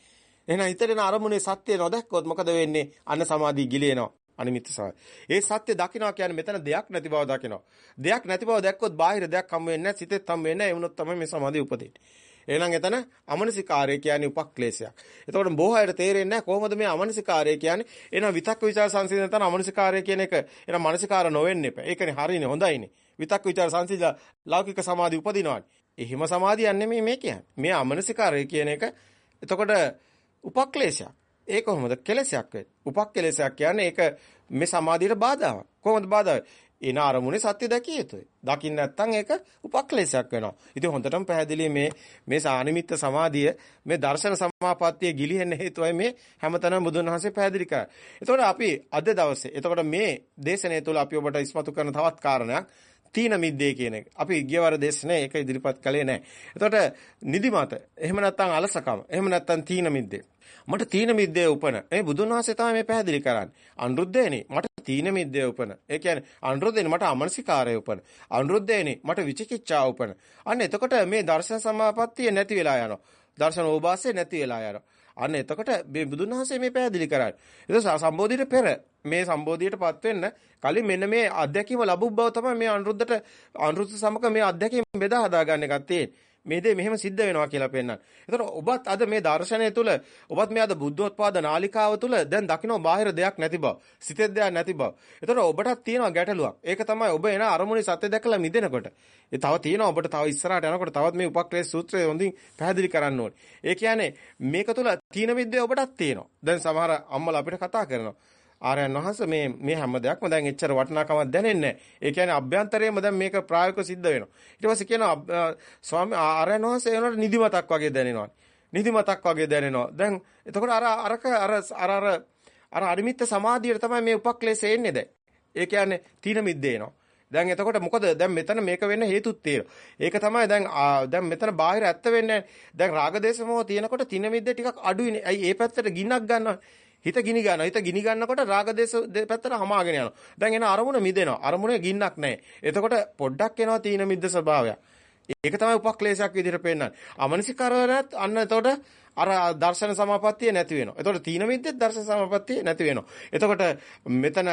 එහෙනම් හිතේන අරමුණේ සත්‍ය නොදැක්කොත් මොකද වෙන්නේ? අන්න සමාධිය ගිලිනවා. අනිමිත්ත සහ. ඒ සත්‍ය දකිනවා කියන්නේ මෙතන දෙයක් නැති බව දකිනවා. දෙයක් නැති බව දැක්කොත් බාහිර දෙයක් හම් වෙන්නේ නැහැ, සිතෙත් හම් වෙන්නේ නැහැ. ඒ වුණොත් තමයි මේ සමාධිය උපදින්නේ. එහෙනම් එතන අමනසිකාරය කියන්නේ උපක්ලේශයක්. එතකොට බොහෝයට තේරෙන්නේ නැහැ කොහොමද මේ අමනසිකාරය කියන්නේ? එහෙනම් විතක්ක ਵਿਚාර සංසිඳන තන අමනසිකාරය කියන එක. එහෙනම් මනසිකාර නොවෙන්න එපා. ඒකනේ හරිනේ හොඳයිනේ. විතක්ක ਵਿਚාර සංසිඳලා ලෞකික සමාධිය උපදිනවානේ. එහෙම සමාධියක් නෙමෙයි මේ කියන්නේ. මේ අමනසිකාරය කියන එක එතකොට උපක්ලේශයක්. ඒ කොහොමද කෙලෙසයක් වෙන්නේ? උපක්කලේශයක් කියන්නේ ඒක මේ සමාධියට බාධාවක්. කොහොමද බාධා එන අරමුණේ සත්‍ය දැකිය යුතුයි. දකින්න නැත්නම් ඒක උපක්ලේශයක් වෙනවා. ඉතින් හොඳටම පැහැදිලි මේ මේ සානිමිත්ත සමාධිය මේ දර්ශන සමාපත්තිය ගිලිහෙන්න හේතුවයි මේ හැමතැනම බුදුන් වහන්සේ පැහැදිලි කරා. එතකොට අපි අද දවසේ එතකොට මේ දේශනාව තුළ අපි ඔබට ඉස්මතු කරන තවත් කාරණයක් තීන මිද්දේ කියන එක. අපි ගියවර දේශනේ ඒක ඉදිරිපත් කළේ නැහැ. එතකොට නිදිමත, එහෙම නැත්නම් අලසකම, එහෙම නැත්නම් තීන මිද්දේ. මට තීන මිද්දේ උපන. මේ බුදුන් වහන්සේ තමයි මේ පැහැදිලි කරන්නේ. අනුරුද්ධේනේ මට තීන මිද්දේ උපන. ඒ කියන්නේ අනුරුද්ධේනේ මට අමනසිකාරය උපන. අනුරුද්ධේනේ මට විචිකිච්ඡා උපන. අන්න එතකොට මේ දර්ශන සමාපත්තිය නැති වෙලා යනවා. දර්ශන ඕභාසය නැති වෙලා යනවා. අන්න එතකොට මේ බුදුන් වහන්සේ මේ පැහැදිලි කරන්නේ. ඒක සම්බෝධියට පෙර මේ සම්බෝධියටපත් වෙන්න කලින් මෙන්න මේ අධ්‍යක්ීම ලැබුව බව තමයි මේ අනුරුද්ධට අනුරුද්ධ සමග මේ අධ්‍යක්ීම බෙදා හදා ගන්න එකක් තියෙන්නේ. මේ දේ මෙහෙම සිද්ධ වෙනවා කියලා පෙන්නන. ඒතර ඔබත් අද මේ දර්ශනය තුල ඔබත් මේ අද බුද්ධෝත්පාද නාලිකාව තුල දැන් දකින්න බාහිර දෙයක් නැති බව, සිතෙත් දෙයක් නැති බව. ඒතර ඔබටත් තියෙනවා ගැටලුවක්. ඒක තමයි ඔබ එන අරමුණේ සත්‍ය දැකලා මිදෙනකොට. ඒ තව තියෙනවා ඔබට තව ඉස්සරහට යනකොට තවත් මේ උපක්ලේශ සූත්‍රය හොඳින් පැහැදිලි කරන්න ඕනේ. ඒ කියන්නේ මේක තුල තීන විද්‍යාව ඔබටත් තියෙනවා. දැන් සමහර අම්මලා අපිට කතා කරනවා. ආර්යයන් වහන්සේ මේ මේ හැම දෙයක්ම දැන් එච්චර වටිනාකමක් දැනෙන්නේ නැහැ. ඒ කියන්නේ අභ්‍යන්තරයෙන්ම දැන් මේක ප්‍රායෝගිකව සිද්ධ වෙනවා. ඊට පස්සේ කියනවා ස්වාමී ආර්යයන් වහන්සේ එනකොට නිදිමතක් වගේ දැනෙනවා. නිදිමතක් වගේ දැනෙනවා. දැන් එතකොට අර අරක අර අර අර අර අරිමිත්ත සමාධියට තමයි මේ උපක්ලේශ එන්නේ දැන්. ඒ කියන්නේ තීන මිද්දේ එනවා. දැන් එතකොට මොකද දැන් මෙතන මේක වෙන්න හේතුත් තියෙනවා. ඒක තමයි දැන් දැන් මෙතන බාහිර ඇත්ත වෙන්නේ. දැන් රාගදේශ මොහ තියෙනකොට තින මිද්ද ටිකක් අඩුයිනේ. ඇයි ඒ පැත්තට ගින්නක් ගන්නවා. හිත ගිනි ගන්නවා. හිත ගිනි ගන්නකොට රාගදේශ දෙපැත්තට හමාගෙන යනවා. දැන් එන අරමුණ මිදෙනවා. අරමුණේ ගින්නක් නැහැ. එතකොට පොඩ්ඩක් එනවා තීන මිද්ද ස්වභාවයක්. ඒක තමයි උපක්ලේශයක් විදිහට පෙන්නන්නේ. අමනසිකරණත් අන්න එතකොට අර දර්ශන සමාපත්තිය නැති වෙනවා. එතකොට තීන මිද්දෙත් දර්ශන සමාපත්තිය නැති වෙනවා. එතකොට මෙතන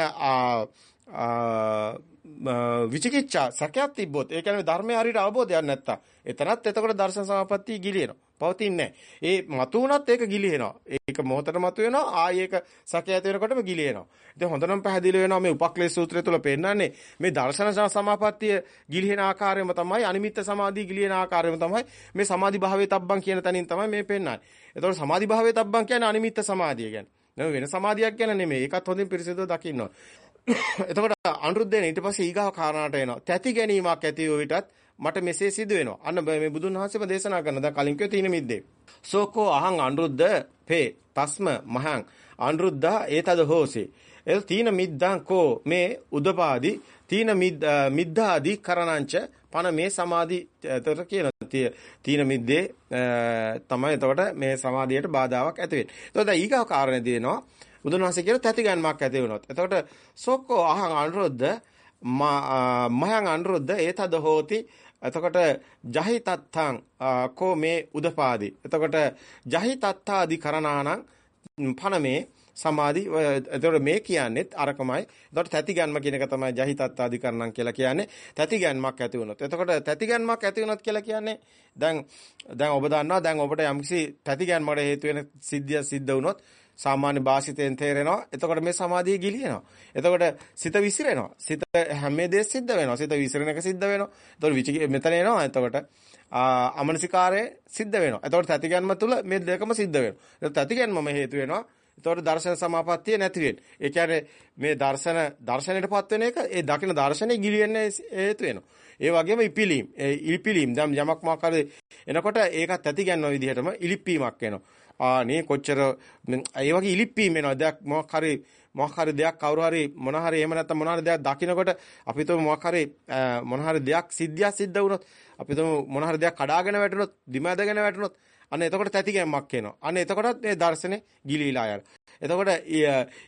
විචිකිච්ඡා සැකයක් තිබ්බොත් ඒ කියන්නේ ධර්මයේ හරියට අවබෝධයක් නැත්තම් එතනත් එතකොට දර්ශන සමාපත්තිය ගිලිනවා. පවතින්නේ ඒ මතු වුණත් ඒක ගිලිහෙනවා. ඒක මොහොතට මතු වෙනවා ආයි ඒක සැකය ඇති වෙනකොටම ගිලිහෙනවා. ඉතින් හොඳනම් පැහැදිලි වෙනවා මේ උපක්ලේශ සූත්‍රය තුල පෙන්නන්නේ මේ දර්ශන සමාපත්තිය ගිලිහෙන ආකාරයම තමයි අනිමිත්ත සමාධිය ගිලිහෙන ආකාරයම තමයි මේ සමාධි භාවයේ තබ්බන් කියන තැනින් තමයි මේ පෙන්නන්නේ. එතකොට සමාධි භාවයේ තබ්බන් කියන්නේ අනිමිත්ත සමාධිය කියන්නේ. වෙන සමාධියක් ගැන නෙමෙයි. ඒකත් හොඳින් පිරිසිදුව දකින්න ඕන. එතකොට අනුරුද්ධ ඊට පස්සේ ඊගාව කාරණාට එනවා. තැති ගැනීමක් ඇති වූ විටත් මට මෙසේ සිදු වෙනවා. අන්න මේ බුදුන් වහන්සේම දේශනා කරන දැන් කලින් කිව්ව තීන මිද්දේ. සෝකෝ අහං අනුරුද්ධ පේ තස්ම මහං අනුරුද්ධා ඒතද හෝසි. එල් තීන මිද්දං කෝ මේ උදපාදි තීන මිද්දාදි කරණංච පන මේ සමාධි එතකොට කියන තීන මිද්දේ තමයි එතකොට මේ සමාධියට බාධාවක් ඇති වෙන්නේ. එතකොට ඊගාව කාරණේ දෙනවා බුදුන් වහන්සේ කියන තැති ගැනීමක් ඇති වෙනොත්. එතකොට සෝකෝ අහං අනුරුද්ධ මහං අනුරුද්ධ ඒතද හෝති එතකොට ජහි තත්තං කෝ මේ උදපාදි. එතකොට ජහි තත්තාදි කරණානං පනමේ සමාධි එතකොට මේ කියන්නේත් අරකමයි. එතකොට තැතිගන්ම කියන එක තමයි ජහිතත් ආදිකරණම් කියලා කියන්නේ. තැතිගන්මක් ඇති වුණොත්. එතකොට තැතිගන්මක් ඇති වුණොත් කියලා කියන්නේ දැන් දැන් ඔබ දන්නවා දැන් ඔබට යම්කිසි තැතිගන්මකට හේතු වෙන සිද්ධිය සිද්ධ වුණොත් සාමාන්‍ය භාෂිතයෙන් තේරෙනවා. එතකොට මේ සමාධිය ගිලිනවා. එතකොට සිත විසිරෙනවා. සිත හැම දෙයක් සිද්ධ වෙනවා. සිත විසිරෙන එක සිද්ධ වෙනවා. එතකොට මෙතන එනවා. එතකොට අමනසිකාරය සිද්ධ වෙනවා. එතකොට තතිගන්ම තුල මේ දෙකම සිද්ධ වෙනවා. එතකොට තතිගන්මම හේතු වෙනවා. එතකොට දර්ශන සමාපත්තිය නැති වෙන්නේ. ඒ කියන්නේ මේ දර්ශන දර්ශනයටපත් වෙන එක ඒ දකින දර්ශනේ ගිලින්නේ හේතු වෙනවා. ඒ වගේම ඉපිලීම්. ඒ ඉපිලීම් දැන් යමක් මාක් එනකොට ඒකත් ඇති ගන්නව විදිහටම ඉලිප්පීමක් වෙනවා. ආනේ කොච්චර ඒ වගේ ඉලිප්පීම් වෙනවා. දෙයක් මොකක් හරි මොකක් හරි දෙයක් කවුරු හරි මොන හරි එහෙම නැත්නම් මොන හරි දෙයක් දකින්නකොට අපි තුම මොකක් හරි මොන හරි දෙයක් සිද්ධියක් සිද්ධ වුණොත් අපි තුම මොන හරි දෙයක් කඩාගෙන වැටුණොත් දිම ඇදගෙන වැටුණොත් අන්න එතකොට තැතිගැම්මක් එනවා. අන්න එතකොටත් මේ දර්ශනේ ගිලීලා යනවා. එතකොට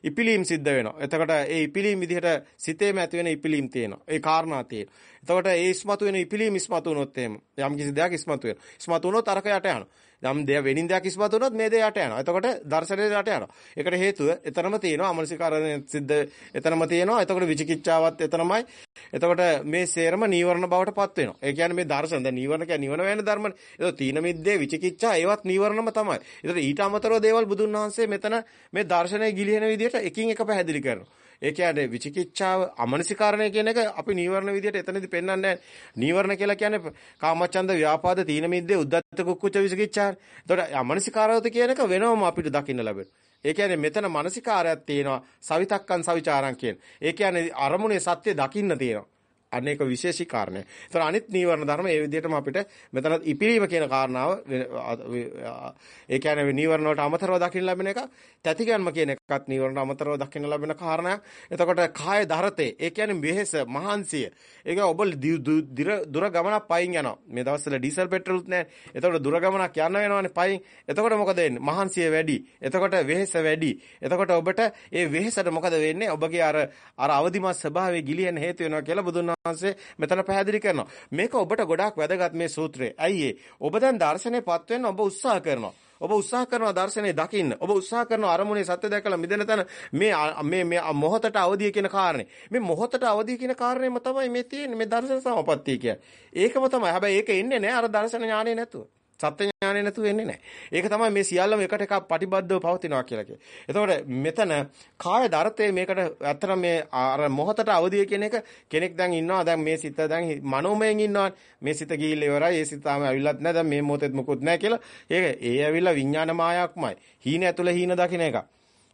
ඉපිලීම් සිද්ධ වෙනවා. එතකොට ඒ ඉපිලීම් විදිහට සිතේම ඇති වෙන ඉපිලීම් තියෙනවා. ඒ කාරණා තියෙනවා. එතකොට ඒ ඉස්මතු වෙන ඉපිලීම් ඉස්මතු වුණොත් එහෙම යම් කිසි දෙයක් ඉස්මතු වෙනවා. ඉස්මතු වුණොත් අරක යට යනවා. යම් දෙය වෙනින් දෙයක් ඉස්මතු වුණොත් මේ දෙය යට යනවා. එතකොට දර්ශනයේ යට යනවා. ඒකට හේතුව එතරම් තියෙනවා අමනසිකාරණ සිද්ධ එතරම් තියෙනවා. එතකොට විචිකිච්ඡාවත් එතරම්යි. එතකොට මේ සේරම නීවරණ බවට පත් වෙනවා. ඒ කියන්නේ මේ දර්ශන දැන් නීවරණ කියන්නේ නිවන වෙන ධර්මනේ. ඒක තීන මිද්දේ විචිකිච්ඡා ඒවත් නීවරණම තමයි. ඒතර ඊට අමතරව දේවල් බුදුන් වහන්සේ මෙතන මේ දර්ශනය ගිලිහෙන විදිහට එකින් එක පැහැදිලි කරනවා. ඒ කියන්නේ විචිකිච්ඡාව අමනසිකාරණය කියන එක අපි නීවරණ විදියට එතනදි පෙන්වන්නේ නැහැ. නීවරණ කියලා කියන්නේ කාමචන්ද ව්‍යාපාද තීන මිද්දේ උද්දත්ත කුක්කුච්ච විචිකිච්ඡා. එතකොට අමනසිකාරවත කියන එක වෙනවම අපිට දකින්න ලැබෙනවා. ඒ කියන්නේ මෙතන මානසිකාරයක් තියෙනවා සවිතක්කන් සවිචාරම් කියන. ඒ කියන්නේ අරමුණේ සත්‍ය දකින්න තියෙනවා. අනේක විශේෂී කාරණය. ඒතර අනිත් නීවරණ ධර්ම ඒ විදිහටම අපිට මෙතන ඉපිරීම කියන කාරණාව ඒ කියන්නේ නීවරණ වලට අමතරව දකින්න ලැබෙන එක, තැතිගන්ම කියන එකත් නීවරණ අමතරව දකින්න ලැබෙන කාරණයක්. එතකොට කාය ධරතේ, ඒ කියන්නේ වෙහෙස, මහන්සිය. ඒක ඔබ දුර ගමනක් පයින් යනවා. මේ දවස්වල ඩීසල් පෙට්‍රෝලුත් නැහැ. එතකොට දුර ගමනක් යන්න වෙනවනේ පයින්. එතකොට මොකද වෙන්නේ? මහන්සිය වැඩි. එතකොට වෙහෙස වැඩි. එතකොට ඔබට ඒ වෙහෙසට මොකද වෙන්නේ? ඔබගේ අර අර අවදිමත් ස්වභාවය ගිලිහෙන හේතු වෙනවා කියලා බුදුන් වහන්සේ මෙතන පැහැදිලි කරනවා. මේක ඔබට ගොඩාක් වැදගත් මේ සූත්‍රය. ඇයි ඔබ දැන් දර්ශනයපත් වෙන්න ඔබ උත්සාහ කරනවා. ඔබ උත්සාහ කරනවා දර්ශනේ දකින්න. ඔබ උත්සාහ කරනවා අරමුණේ සත්‍ය දැකලා මිදෙන තැන මේ මේ මේ මොහොතට අවදිය කියන කාරණේ. මේ මොහොතට අවදිය කියන කාරණේම තමයි මේ තියෙන්නේ මේ දර්ශන සමපත්තිය කියන්නේ. ඒකම තමයි. හැබැයි ඒක එන්නේ නැහැ අර දර්ශන ඥානෙ නැතුව. සත්‍ය ඥානෙ නැතුව එන්නේ නැහැ. ඒක තමයි මේ සියල්ලම එකට එකක් පටිබද්ධව පවතිනවා කියලා කියන්නේ. එතකොට මෙතන කාය දර්ථයේ මේකට ඇත්තට මේ අර මොහොතට අවදිය කියන එක කෙනෙක් දැන් ඉන්නවා දැන් මේ සිත දැන් මනෝමයෙන් ඉන්නවා මේ සිත ගිහිල්ලා ඉවරයි ඒ සිත තාම ඇවිල්ලත් නැහැ දැන් මේ මොහොතෙත් මොකුත් නැහැ කියලා. ඒක ඒ ඇවිල්ලා විඥාන මායාවක්මයි. හීන ඇතුළේ හීන දකින්න එක.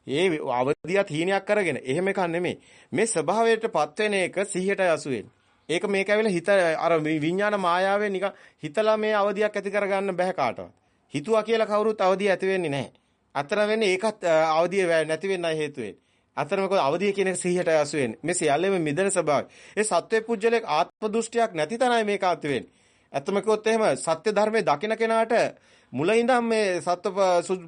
ඒ අවදියත් හීනයක් කරගෙන එහෙම එකක් නෙමෙයි. මේ ස්වභාවයටපත් වෙන එක සිහියට යසු වෙන්නේ. ඒක මේක ඇවිල්ලා හිත අර විඥාන මායාවෙන් නිකන් හිතලා මේ අවදියක් ඇති කරගන්න බෑ කාටවත්. හිතුවා කියලා කවුරුත් අවදිය ඇති වෙන්නේ නැහැ. අතර වෙන්නේ ඒකත් අවදිය නැති වෙන්නයි හේතු වෙන්නේ. අතර මොකද අවදිය කියන එක සිහියට යසු වෙන්නේ. මේ සියල්ලම මිදෙන ස්වභාවය. ඒ සත්වේ පුජ්‍යලයක් ආත්ම දෘෂ්ටියක් නැති තනයි මේක ඇති වෙන්නේ. ඇත්තම කිව්වොත් එහෙම සත්‍ය ධර්මයේ දකින කෙනාට මුල ඉඳන් මේ සත්ව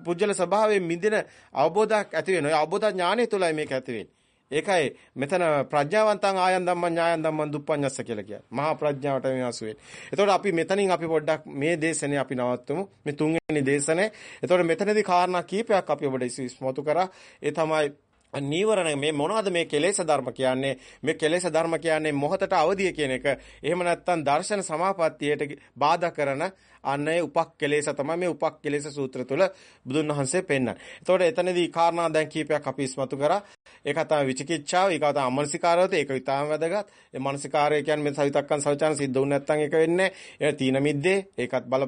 පුජ්‍යල ස්වභාවයෙන් මිදෙන අවබෝධයක් ඇති වෙනවා. ඒ අවබෝධ ඥානය තුළයි මේක ඇති වෙන්නේ. ඒකයි මෙතන ප්‍රඥාවන්තං ආයන් ධම්මං ඥායන් ධම්මං දුප්පඤ්ඤස්ස කියලා කියන්නේ. මහා ප්‍රඥාවට මේ අසු වෙන්නේ. එතකොට අපි මෙතනින් අපි පොඩ්ඩක් මේ දේශනේ අපි නවත්වමු. මේ තුන්වෙනි දේශනේ. එතකොට මෙතනදී කාරණා කීපයක් අපි ඔබට ඉස්මතු කරා. ඒ තමයි නීවරණ මේ මොනවද මේ කෙලෙස් ධර්ම කියන්නේ මේ කෙලෙස් ධර්ම කියන්නේ මොහතට අවදිය කියන එක එහෙම නැත්නම් දර්ශන සමාපත්තියට බාධා කරන අන්නේ උපක්කලේශ තමයි මේ උපක්කලේශ සූත්‍ර තුල බුදුන් වහන්සේ පෙන්නන්නේ. එතකොට එතනදී කාරණා දැන් කීපයක් අපි ඉස්මතු කරා. ඒක තමයි විචිකිච්ඡාව, ඒක තමයි අමනසිකාරවත, ඒක විතාම වැදගත්. ඒ මනසිකාරය කියන්නේ මේ සවිතක්කන් සවිචාන සිද්ධ වුනේ නැත්නම් ඒක වෙන්නේ නැහැ. තීන මිද්දේ ඒකත් බල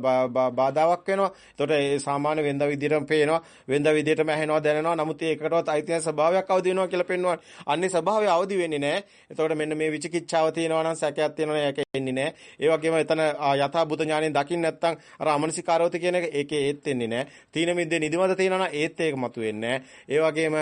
බාධාවක් වෙනවා. එතකොට ඒ සාමාන්‍ය වෙන්ද විදිහටම පේනවා. වෙන්ද විදිහටම ඇහෙනවා දැනෙනවා. නමුත් ඒකටවත් අයිතිය ස්වභාවයක් අවදි වෙනවා කියලා පෙන්වනවා. අන්නේ ස්වභාවය අවදි වෙන්නේ නැහැ. එතකොට මෙන්න මේ විචිකිච්ඡාව තියෙනවා නම් සැකයක් තියෙනවා නම් ඒක එන්නේ නැහැ. ඒ වගේම එතන යථා බුත ඥාණයෙන් දකින්න නැත්නම් අර අමනසිකාරවත කියන එක ඒකේ ඒත් වෙන්නේ නැහැ. තීන මිද්දේ නිදිමත තියෙනවා නම් ඒත් ඒක මතුවෙන්නේ නැහැ. ඒ වගේම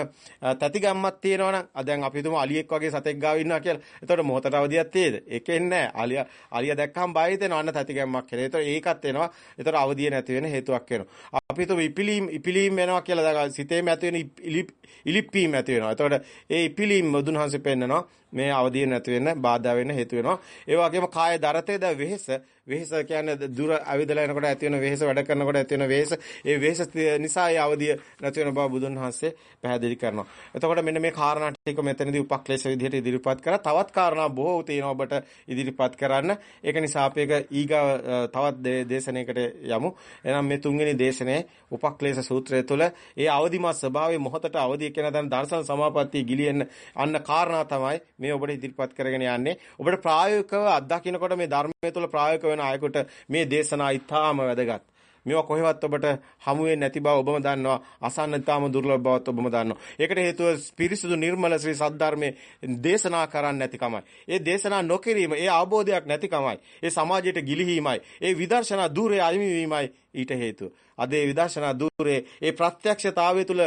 තතිගම්මක් තියෙනවා නම් දැන් අපි හිතමු අලියෙක් වගේ සතෙක් ගාව ඉන්නවා කියලා. එතකොට මොහොතට අවදියක් තියෙද? ඒක එන්නේ නැහැ. අලියා අලියා දැක්කම බය හිතෙනවා අන්න තතිගම්මක් කියලා. එතකොට ඒකත් එනවා. එතකොට අවදිය නැති වෙන හේතුවක් වෙනවා. අපි හිතමු ඉපිලීම් ඉපිලීම් වෙනවා කියලා දැන් සිතේම ඇති වෙන ඉලිප්පීම ඇති වෙනවා. එතකොට ඒ ඉපිලීම බුදුන් වහන්සේ පෙන්නනවා මේ අවදිය නැති වෙන්න බාධා වෙන්න හේතු වෙනවා. ඒ වගේම කාය දරතේද වෙහෙස වෙහෙස කියන්නේ දුර අවිදලා එනකොට ඇති වෙන වෙහෙස වැඩ කරනකොට ඇති වෙන වෙහෙස ඒ වෙහෙස නිසා ඒ අවදිය නැති වෙන බව බුදුන් වහන්සේ පැහැදිලි කරනවා. එතකොට මෙන්න මේ කාරණා ටික මෙතනදී උපක්ලේශ විදිහට ඉදිරිපත් කරා. තවත් කාරණා බොහෝ තියෙනවා ඔබට ඉදිරිපත් කරන්න. ඒක නිසා අපි ඒක ඊගා තවත් දේශනාවකට යමු. එහෙනම් මේ තුන්වෙනි දේශනේ උපක්ලේශ සූත්‍රය තුළ ඒ අවදිමත් ස්වභාවයේ මොහතට අවදිය කියන දන් දර්ශන සමාපත්තිය ගිලියෙන්න අන්න කාරණා තමයි මේ ඔබට ඉදිරිපත් කරගෙන යන්නේ. ඔබට ප්‍රායෝගිකව අත්දකින්නකොට මේ ධර්මයේ තුල ප්‍රායෝගික වෙන අයෙකුට මේ දේශනා ඉතාම වැදගත්. මේවා කොහෙවත් ඔබට හමු වෙන්නේ නැති බව ඔබම දන්නවා. අසන්න ඉතාම දුර්ලභ බවත් ඔබම දන්නවා. ඒකට හේතුව පිරිසුදු නිර්මල ශ්‍රී සද්ධර්මයේ දේශනා කරන්න නැතිකමයි. ඒ දේශනා නොකිරීම, ඒ අවබෝධයක් නැතිකමයි. ඒ සමාජයට ගිලිහීමයි. ඒ විදර්ශනා দূරේ අයිමිවීමයි ඊට හේතුව. අද ඒ විදර්ශනා ධූරයේ ඒ ප්‍රත්‍යක්ෂතාවය තුළ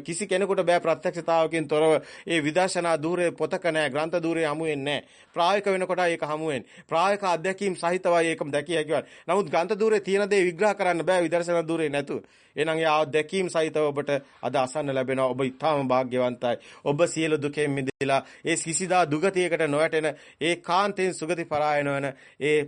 කිසි කෙනෙකුට බෑ ප්‍රත්‍යක්ෂතාවකින් තොරව ඒ විදර්ශනා ධූරයේ පොතක නෑ ග්‍රන්ථ ධූරයේ හමු වෙන්නේ නෑ. ප්‍රායෝගික වෙනකොට ඒක හමු වෙන්නේ. ප්‍රායෝගික අධ්‍යක්ීම් සහිතවයි ඒකම දැකිය හැකිවන්. නමුත් ග්‍රන්ථ ධූරයේ තියෙන දේ විග්‍රහ කරන්න බෑ විදර්ශනා ධූරයේ නැතුව. එහෙනම් ඒ දැකීම් සහිතව ඔබට අද අසන්න ලැබෙනවා. ඔබ ඊටාම වාග්යවන්තයි. ඔබ සියලු දුකෙන් මිදලා ඒ කිසිදා දුගතියකට නොවැටෙන ඒ කාන්තෙන් සුගති පරායන වන ඒ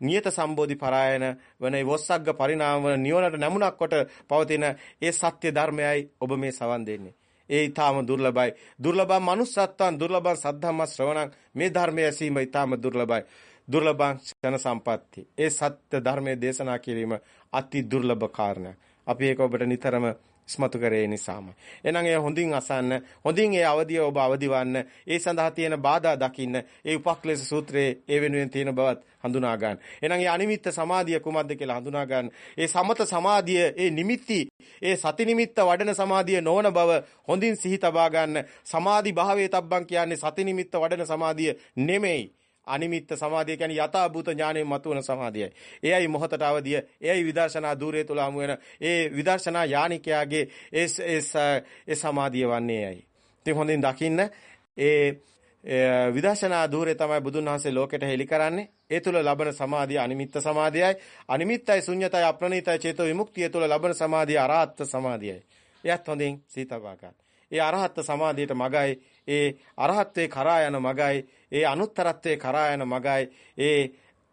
නියත සම්බෝධි පරායන වන ඒ වොස්සග්ග පරිණාම වන නිවනට නැමුණක් කොට පවතින ඒ සත්‍ය ධර්මයයි ඔබ මේ සවන් දෙන්නේ. ඒ ඊටාම දුර්ලභයි. දුර්ලභ manussත්වන් දුර්ලභ සද්ධම්ම ශ්‍රවණං මේ ධර්මය ඇසීම ඊටාම දුර්ලභයි. දුර්ලභං ක්ෂණ සම්පatti. ඒ සත්‍ය ධර්මයේ දේශනා කිරීම අති දුර්ලභ කාරණයක්. අපි ඒක ඔබට නිතරම ඉස්මතු කරේ නිසාම. එහෙනම් ඒ හොඳින් අසන්න, හොඳින් ඒ අවදිය ඔබ අවදිවන්න, ඒ සඳහා තියෙන බාධා දකින්න, ඒ උපක්ලේශ සූත්‍රයේ ඒ වෙනුවෙන් තියෙන බවත් හඳුනා ගන්න. එහෙනම් ඒ අනිමිත්ත සමාධිය කුමක්ද කියලා හඳුනා ගන්න. ඒ සමත සමාධිය, ඒ නිමිති, ඒ සති නිමිත්ත වඩන සමාධිය නොවන බව හොඳින් සිහි තබා ගන්න. සමාධි භාවයේ තබ්බන් කියන්නේ සති නිමිත්ත වඩන සමාධිය නෙමෙයි. අනිමිත්ත සමාධිය කියන්නේ යථාභූත ඥාණයෙන් මතුවන සමාධියයි. එයයි මොහතට අවදිය. එයයි විදර්ශනා ධූරය තුල හමු වෙන ඒ විදර්ශනා යානිකයාගේ ඒ ඒ සමාධිය වන්නේ එයයි. ඉතින් හොඳින් දකින්න ඒ විදර්ශනා ධූරය තමයි බුදුන් වහන්සේ ලෝකෙට හෙළි කරන්නේ. ඒ තුල ලබන සමාධිය අනිමිත්ත සමාධියයි. අනිමිත්තයි ශුන්‍යතයි අප්‍රණීතයි චේතෝ විමුක්තිය තුල ලබන සමාධිය අරහත් සමාධියයි. එයත් හොඳින් සීතවා ගන්න. ඒ අරහත් සමාධියට මගයි ඒ අරහත්ත්වේ කරා යන මගයි ඒ අනුත්තරත්වයේ කරා යන මගයි. ඒ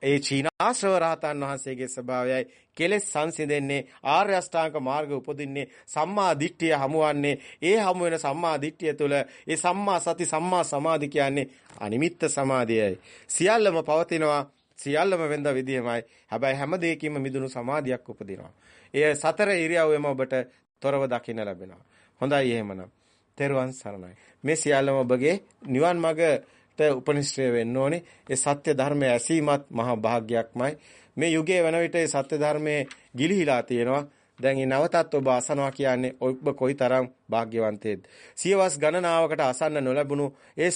ඒ චීනාශ්‍රව රහතන් වහන්සේගේ ස්වභාවයයි. කෙලෙස් සංසිඳෙන්නේ ආර්ය අෂ්ටාංග මාර්ග උපදින්නේ සම්මා දිට්ඨිය හමුවන්නේ. ඒ හමු වෙන සම්මා දිට්ඨිය තුළ ඒ සම්මා සති සම්මා සමාධි කියන්නේ අනිමිත්ත සමාධියයි. සියල්ලම පවතිනවා සියල්ලම වෙනද විදියමයි හැබැයි හැම දෙයකින්ම මිදුණු සමාධියක් උපදිනවා. එය සතර ඉරියව්වෙම ඔබට තොරව දකින්න ලැබෙනවා. හොඳයි එහෙමනම්. තෙරුවන් සරණයි. මේ සියල්ලම ඔබගේ නිවන් මඟට උපනිශ්‍රය වෙන්න ඕනේ. ඒ සත්‍ය ධර්මය ඇසීමත් මහා භාග්යක්මයි. මේ යුගයේ වෙන විට ඒ සත්‍ය ධර්මයේ ගිලිහිලා තියෙනවා. දැන් මේ නවතත් ඔබ අසනවා කියන්නේ ඔබ කොයිතරම් වාග්යවන්තේද. සියවස් ගණනාවකට අසන්න නොලැබුණු ඒ